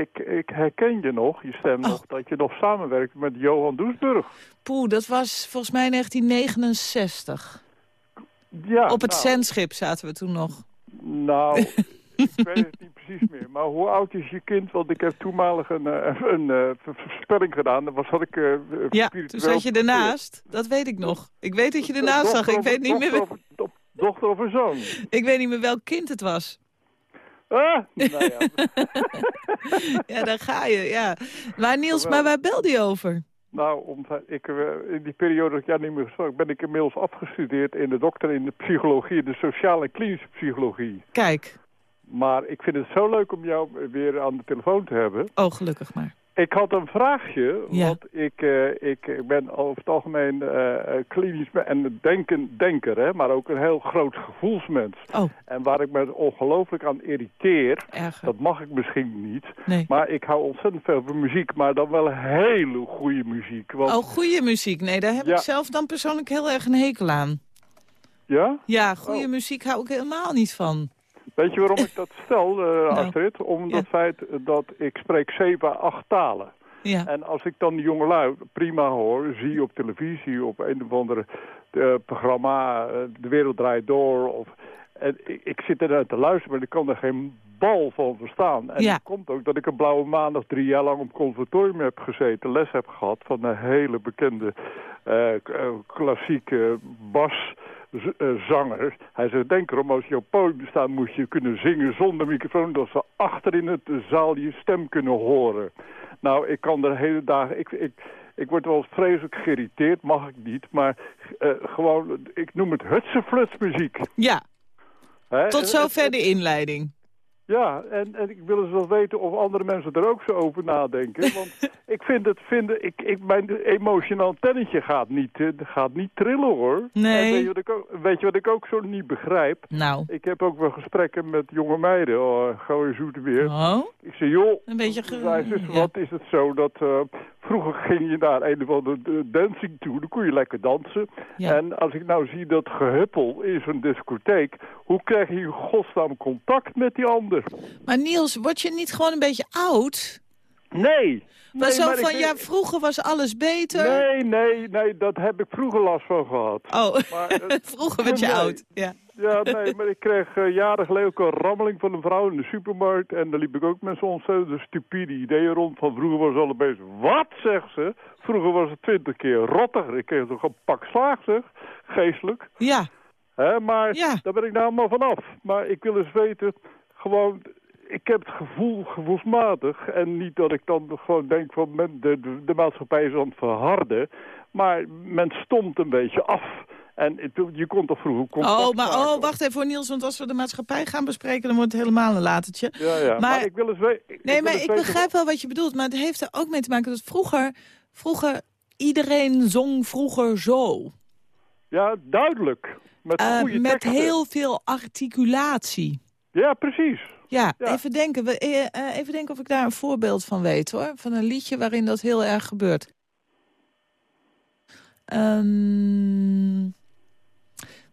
ik, ik herken je nog, je stem nog, dat je nog samenwerkt met Johan Doesburg. Poeh, dat was volgens mij 1969. Ja, Op het nou, zendschip zaten we toen nog. Nou, ik weet het niet precies meer. Maar hoe oud is je kind? Want ik heb toenmalig een, eh, een eh, ver- voorspelling gedaan. Dat was had ik... eh, Ja, toen zat je ernaast. Dat weet ik nog. Ik weet dat je ernaast zag. Ik weet niet meer, dochter of- do- Dochter of een zoon? ik weet niet meer welk kind het was. Ah, nou ja. Ja, daar ga je, ja. Maar Niels, maar waar belde je over? Nou, omdat ik, eh, in die periode dat ik jou niet meer gesproken ben ik inmiddels afgestudeerd in de dokter in de psychologie, de sociale en klinische psychologie. Kijk. Maar ik vind het zo leuk om jou weer aan de telefoon te hebben. Oh, gelukkig maar. Ik had een vraagje, Ja. want ik, eh, ik, ik ben over het algemeen eh, eh, klinisch en denken, denker, hè, maar ook een heel groot gevoelsmens. Oh. En waar ik me ongelooflijk aan irriteer, Erger. dat mag ik misschien niet, Nee. maar ik hou ontzettend veel van muziek, maar dan wel hele goede muziek. Want, Oh, goede muziek. Nee, daar heb Ja. ik zelf dan persoonlijk heel erg een hekel aan. Ja? Ja, goede Oh. muziek hou ik helemaal niet van. Weet je waarom ik dat stel, eh Nou. Astrid? Om het feit dat ik spreek zeven, acht talen. Ja. En als ik dan die jongelui prima hoor, zie op televisie, op een of andere eh, programma, eh, De Wereld Draait Door. Of, en ik, ik zit er te luisteren, maar ik kan er geen bal van verstaan. En Ja. het komt ook dat ik een blauwe maandag drie jaar lang op conservatorium heb gezeten, les heb gehad van een hele bekende eh, eh, klassieke bas z- eh, zanger. Hij zegt, denk erom, als je op podium staat moet je kunnen zingen zonder microfoon... dat ze achter in het zaal je stem kunnen horen. Nou, ik kan er hele dagen... Ik, ik, ik word wel vreselijk geïrriteerd, mag ik niet. Maar gewoon, ik noem het hutseflutsmuziek. Ja? Tot En- zover de inleiding. Ja, en, en ik wil eens wel weten of andere mensen er ook zo over nadenken. Want ik vind het, vinden, ik, ik, mijn emotioneel antennetje gaat niet, eh, gaat niet trillen hoor. Nee. En weet, je wat ik ook, weet je wat ik ook zo niet begrijp? Nou. Ik heb ook wel gesprekken met jonge meiden, oh, goeie zoete weer. Oh? Ik zeg, joh, Een beetje zei ja. wat is het zo dat... eh, vroeger ging je naar een of andere dancing toe, dan kon je lekker dansen. Ja. En als ik nou zie dat gehuppel in zo'n discotheek... hoe krijg je in godsnaam contact met die ander? Maar Niels, word je niet gewoon een beetje oud? Nee. Maar nee, zo maar van, ja, vroeger was alles beter. Nee, nee, nee, dat heb ik vroeger last van gehad. Oh, Maar, eh, vroeger werd je nee. oud. Ja. Ja, nee, maar ik kreeg eh, jaren geleden ook een rammeling van een vrouw in de supermarkt. En daar liep ik ook met zo'n ontzettend stupide ideeën rond. Van vroeger was alles bezig. Wat, zegt ze? Vroeger was het twintig keer rottiger. Ik kreeg toch een pak slaag, zeg. Geestelijk. Ja. Hè, maar Ja. daar ben ik nou allemaal vanaf. Maar ik wil eens weten, gewoon... Ik heb het gevoel, gevoelsmatig. En niet dat ik dan gewoon denk van men, de, de, de maatschappij is aan het verharden. Maar men stomt een beetje af. En het- je kon toch vroeger Oh, maar maken? oh, wacht even voor Niels, want als we de maatschappij gaan bespreken, dan wordt het helemaal een latertje. Ja, ja. Maar, ik wil eens weten... Nee, maar ik begrijp wel wat je bedoelt. Maar het heeft er ook mee te maken dat vroeger, vroeger iedereen zong vroeger zo. Ja, duidelijk. Met goede met heel veel articulatie. Ja, precies. Ja, Even, denken. We, eh, eh, even denken of ik daar een voorbeeld van weet, hoor. Van een liedje waarin dat heel erg gebeurt. Ehm,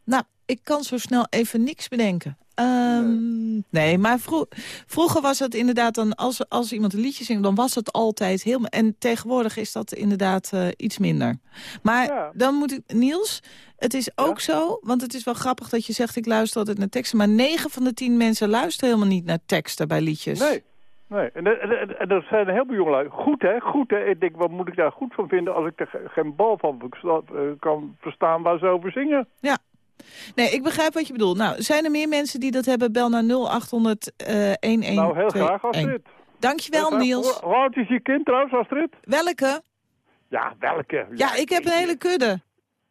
nou, ik kan zo snel even niks bedenken. Ehm, nee. maar vro- vroeger was het inderdaad dan, als, als iemand een liedje zingt, dan was het altijd heel... En tegenwoordig is dat inderdaad eh, iets minder. Maar dan moet ik, Niels, het is ook zo, want het is wel grappig dat je zegt, ik luister altijd naar teksten, maar 9 van de 10 mensen luisteren helemaal niet naar teksten bij liedjes. Nee. Nee, en, en, er zijn een heleboel jongelui. Goed, hè? Goed, hè? Ik denk, wat moet ik daar goed van vinden als ik er ge- geen bal van eh, kan verstaan waar ze over zingen? Ja. Nee, ik begrijp wat je bedoelt. Nou, zijn er meer mensen die dat hebben? Bel naar 0800 eh 1121. Nou, heel graag, Astrid. Dankjewel, graag. Niels. Hoe, oud is je kind trouwens, Astrid? Welke? Ja, welke? Ja, ik heb een hele kudde.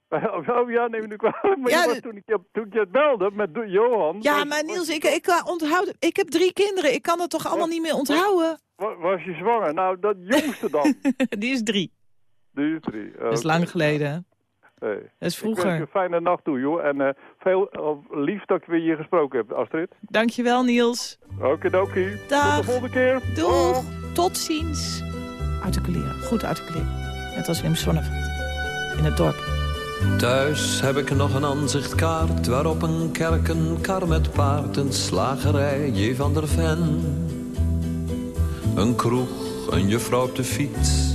Oh ja, neem ik wel. Maar Ja, was toen, ik je, toen ik je belde met Johan... Ja, was- maar Niels, ik, ik, kan onthouden, ik heb drie kinderen. Ik kan het toch allemaal niet meer onthouden? wa- was je zwanger? Nou, dat jongste dan. Die is drie. Die is drie. Dat is lang geleden, Dat is Ik wens vroeger. je een fijne nacht toe, joh. En eh, veel lief dat ik weer hier gesproken heb, Astrid. Dankjewel, Niels. Okidoki. Dag. Tot de volgende keer. Doeg. Tot ziens. Articuleren. Goed articuleren. Net als Wim Sonneveld. In het dorp. Thuis heb ik nog een aanzichtkaart waarop een kerk, een kar met paard, een slagerij, J. van der Ven. Een kroeg, een juffrouw op de fiets.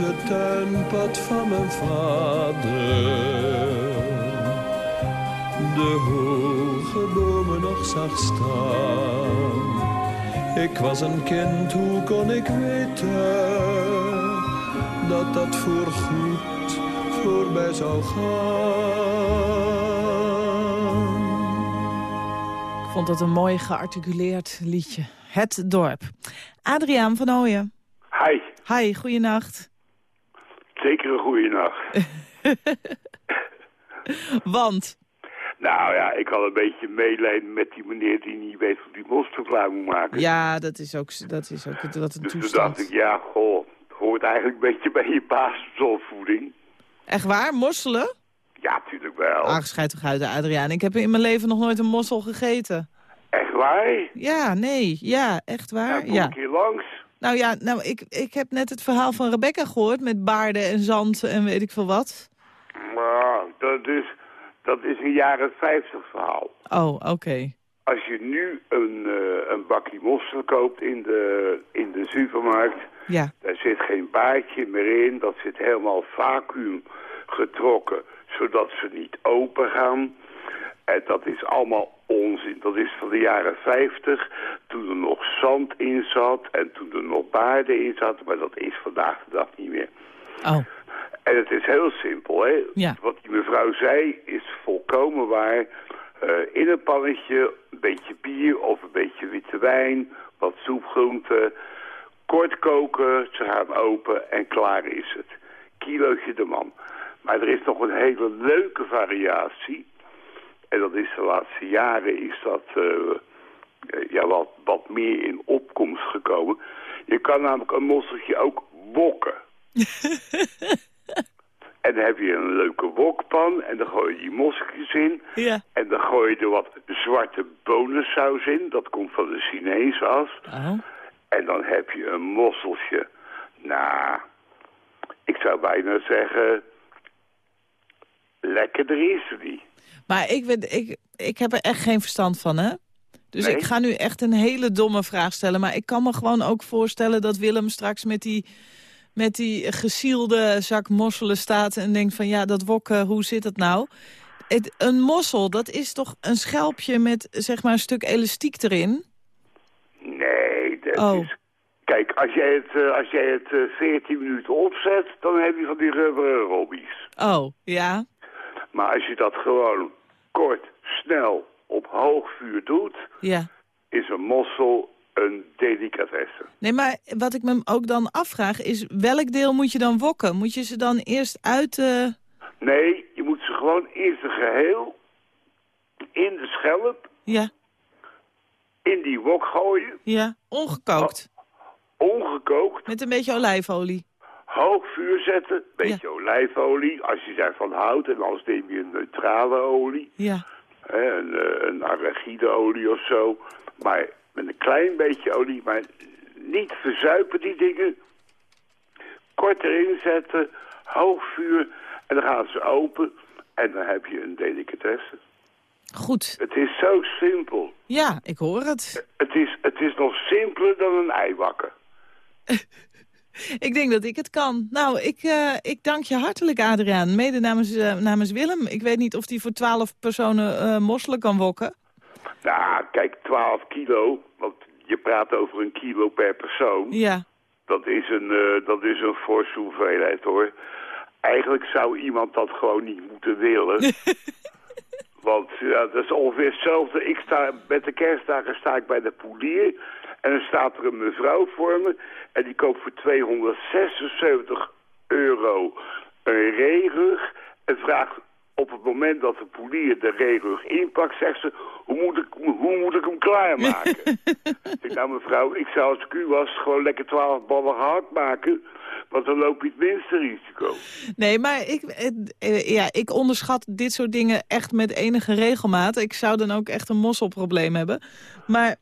langs het tuinpad van mijn vader de hoge bomen nog zag staan. Ik was een kind, hoe kon ik weten dat dat voorgoed voorbij zou gaan? Ik vond het een mooi gearticuleerd liedje. Het dorp. Adriaan van Ooyen. Hi, Hi, goeienacht. Zeker een goede nacht. Want? Nou ja, ik had een beetje meelijden met die meneer die niet weet hoe die mosterd klaar moet maken. Ja, dat is ook, dat is ook dat een dus toen toestand. dacht ik, ja, goh, hoort eigenlijk een beetje bij je basisopvoeding. Echt waar? Mosselen? Ja, natuurlijk wel. Schijt toch uit, Adriaan. Ik heb in mijn leven nog nooit een mossel gegeten. Echt waar? Ja, nee. Ja, echt waar. Kom Ja. een keer langs. Nou ja, nou, ik, ik heb net het verhaal van Rebecca gehoord... met baarden en zand en weet ik veel wat. Maar dat is, dat is een jaren 50 verhaal. Oh, oké. Als je nu een, eh, een bakje mossel koopt in de, in de supermarkt... Ja. Daar zit geen baardje meer in. Dat zit helemaal vacuüm getrokken, zodat ze niet open gaan. En dat is allemaal onzin. Dat is van de jaren 50, toen er nog zand in zat en toen er nog baarden in zaten. Maar dat is vandaag de dag niet meer. Oh. En het is heel simpel, hè. Ja. Wat die mevrouw zei is volkomen waar. Eh, in een pannetje een beetje bier of een beetje witte wijn, wat soepgroenten. Kort koken, ze gaan open en klaar is het. Kilootje de man. Maar er is nog een hele leuke variatie. En dat is de laatste jaren is dat eh, eh, ja, wat, wat meer in opkomst gekomen. Je kan namelijk een mosseltje ook wokken. En dan heb je een leuke wokpan en dan gooi je die mosseltjes in. Ja. En dan gooi je er wat zwarte bonensaus in. Dat komt van de Chinese as. Oh. En dan heb je een mosseltje. Nou, ik zou bijna zeggen... Lekkerder is niet. Maar ik, weet, ik, ik heb er echt geen verstand van, hè? Dus Nee? ik ga nu echt een hele domme vraag stellen. Maar ik kan me gewoon ook voorstellen dat Willem straks met die, met die gesielde zak mosselen staat... en denkt van ja, dat wokken, hoe zit het nou? Het, een mossel, dat is toch een schelpje met zeg maar een stuk elastiek erin? Nee, dat Oh. is... Kijk, als jij het, eh, als jij het eh, 14 minuten opzet, dan heb je van die rubberen robbies. Oh, ja. Maar als je dat gewoon kort, snel, op hoog vuur doet, Ja. is een mossel een delicatesse. Nee, maar wat ik me ook dan afvraag is... welk deel moet je dan wokken? Moet je ze dan eerst uit... eh, Nee, je moet ze gewoon in zijn geheel in de schelp, Ja, in die wok gooien, ja, ongekookt. ongekookt, Met een beetje olijfolie. Hoog vuur zetten, beetje olijfolie, als je daarvan houdt, en anders neem je een neutrale olie. Ja. Hè, een, eh, een arachideolie of zo. Maar met een klein beetje olie, maar niet verzuipen die dingen. Kort erin zetten, hoog vuur en dan gaan ze open. En dan heb je een delicatesse. Goed. Het is zo simpel. Ja, ik hoor het. Het is, het is nog simpeler dan een ei bakken. Ik denk dat ik het kan. Nou, ik, eh, ik dank je hartelijk, Adriaan. Mede namens, eh, namens Willem. Ik weet niet of hij voor twaalf personen eh, mosselen kan wokken. Nou, kijk, 12 kilo, want je praat over een kilo per persoon. Ja. Dat is een, dat is een forse hoeveelheid hoor. Eigenlijk zou iemand dat gewoon niet moeten willen. Want ja, dat is ongeveer hetzelfde. Ik sta, met de kerstdagen sta ik bij de poelier. En dan staat er een mevrouw voor me. En die koopt voor 276 euro een reerug. En vraagt op het moment dat de poelier de reerug inpakt, zegt ze... Hoe moet ik, hoe moet ik hem klaarmaken? ik zeg, nou mevrouw, ik zou als ik u was gewoon lekker 12 ballen gehakt maken. Want dan loop je het minste risico. Nee, maar ik, eh, ja, ik onderschat dit soort dingen echt met enige regelmaat. Ik zou dan ook echt een mosselprobleem hebben. Maar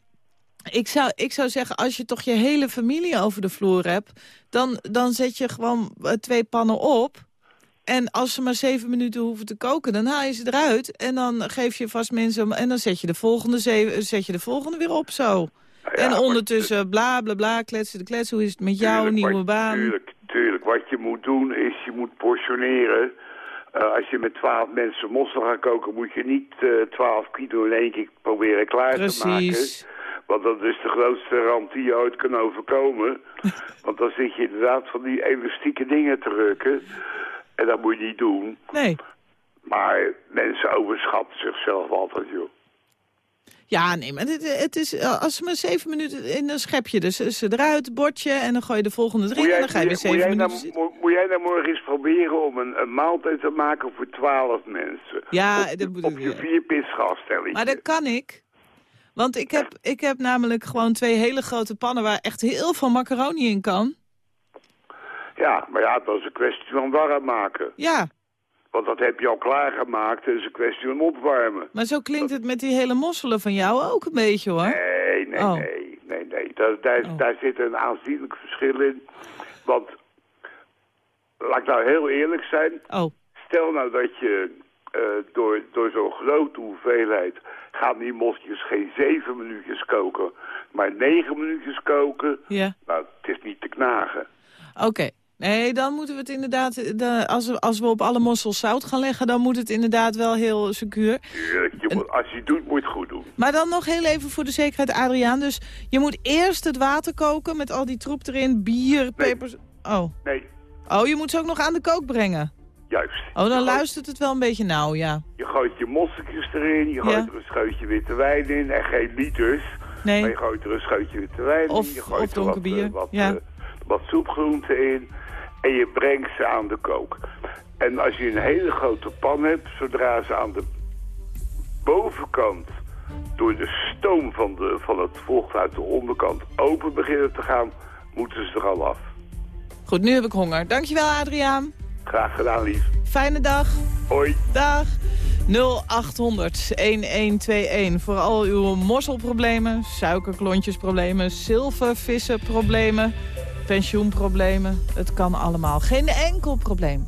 ik zou, ik zou zeggen, als je toch je hele familie over de vloer hebt... dan, dan zet je gewoon eh, twee pannen op... En als ze maar zeven minuten hoeven te koken, dan haal je ze eruit. En dan geef je vast mensen... En dan zet je de volgende, zeven, zet je de volgende weer op zo. en ondertussen bla bla bla, kletsen de kletsen. Hoe is het met jou, Tuurlijk, nieuwe wat- baan? Tuurlijk, tuurlijk. Wat je moet doen is, je moet portioneren. Eh, als je met twaalf mensen mossel gaat koken, moet je niet eh, twaalf kilo in één keer proberen klaar te Precies. maken. Want dat is de grootste ramp die je ooit kan overkomen. Want dan zit je inderdaad van die elastieke dingen te rukken. En dat moet je niet doen. Nee. Maar mensen overschatten zichzelf altijd, joh. Ja, nee, maar het, het is, eh, als ze maar zeven minuten in een schepje, dus ze eruit, bordje, en dan gooi je de volgende erin en dan ga je weer moet, zeven jij minuten nou, moet, moet jij nou morgen eens proberen om een, een maaltijd te maken voor twaalf mensen? Ja, op, dat moet op je vier pisgastelling. Maar dat kan ik. Want ik heb, ik heb namelijk gewoon twee hele grote pannen waar echt heel veel macaroni in kan. Ja, maar ja, dat is een kwestie van warm maken. Ja, Want dat heb je al klaargemaakt, het is een kwestie van opwarmen. maar zo klinkt het met die hele mosselen van jou ook een beetje hoor. Nee, nee, Oh. nee, nee, nee. Daar, daar, daar zit een aanzienlijk verschil in. Want, laat ik nou heel eerlijk zijn. Oh. Stel nou dat je eh, door, door zo'n grote hoeveelheid gaan die mosjes geen zeven minuutjes koken, maar negen minuutjes koken. Ja. Nou, het is niet te knagen. Oké. Nee, dan moeten we het inderdaad, de, als, we, als we op alle mossels zout gaan leggen, dan moet het inderdaad wel heel secuur. Tuurlijk, je moet, als je het doet, moet je het goed doen. Maar dan nog heel even voor de zekerheid, Adriaan. Dus je moet eerst het water koken met al die troep erin, bier, pepers... Oh. Nee. Oh, je moet ze ook nog aan de kook brengen. Juist. Oh, dan luistert het wel een beetje nauw, ja. Je gooit je mosseltjes erin, je gooit Ja. er een scheutje witte wijn in en geen liters. Nee. Maar je gooit er een scheutje witte wijn Of- in, je gooit of er wat, bier, eh, wat, ja. eh, wat soepgroenten in en je brengt ze aan de kook. En als je een hele grote pan hebt, zodra ze aan de bovenkant door de stoom van, de, van het vocht uit de onderkant open beginnen te gaan, moeten ze er al af. Goed, nu heb ik honger. Dankjewel, Adriaan. Graag gedaan, lief. Fijne dag. Hoi. Dag. 0800 1121 voor al uw mosselproblemen, suikerklontjesproblemen, zilvervissenproblemen, pensioenproblemen. Het kan allemaal. Geen enkel probleem.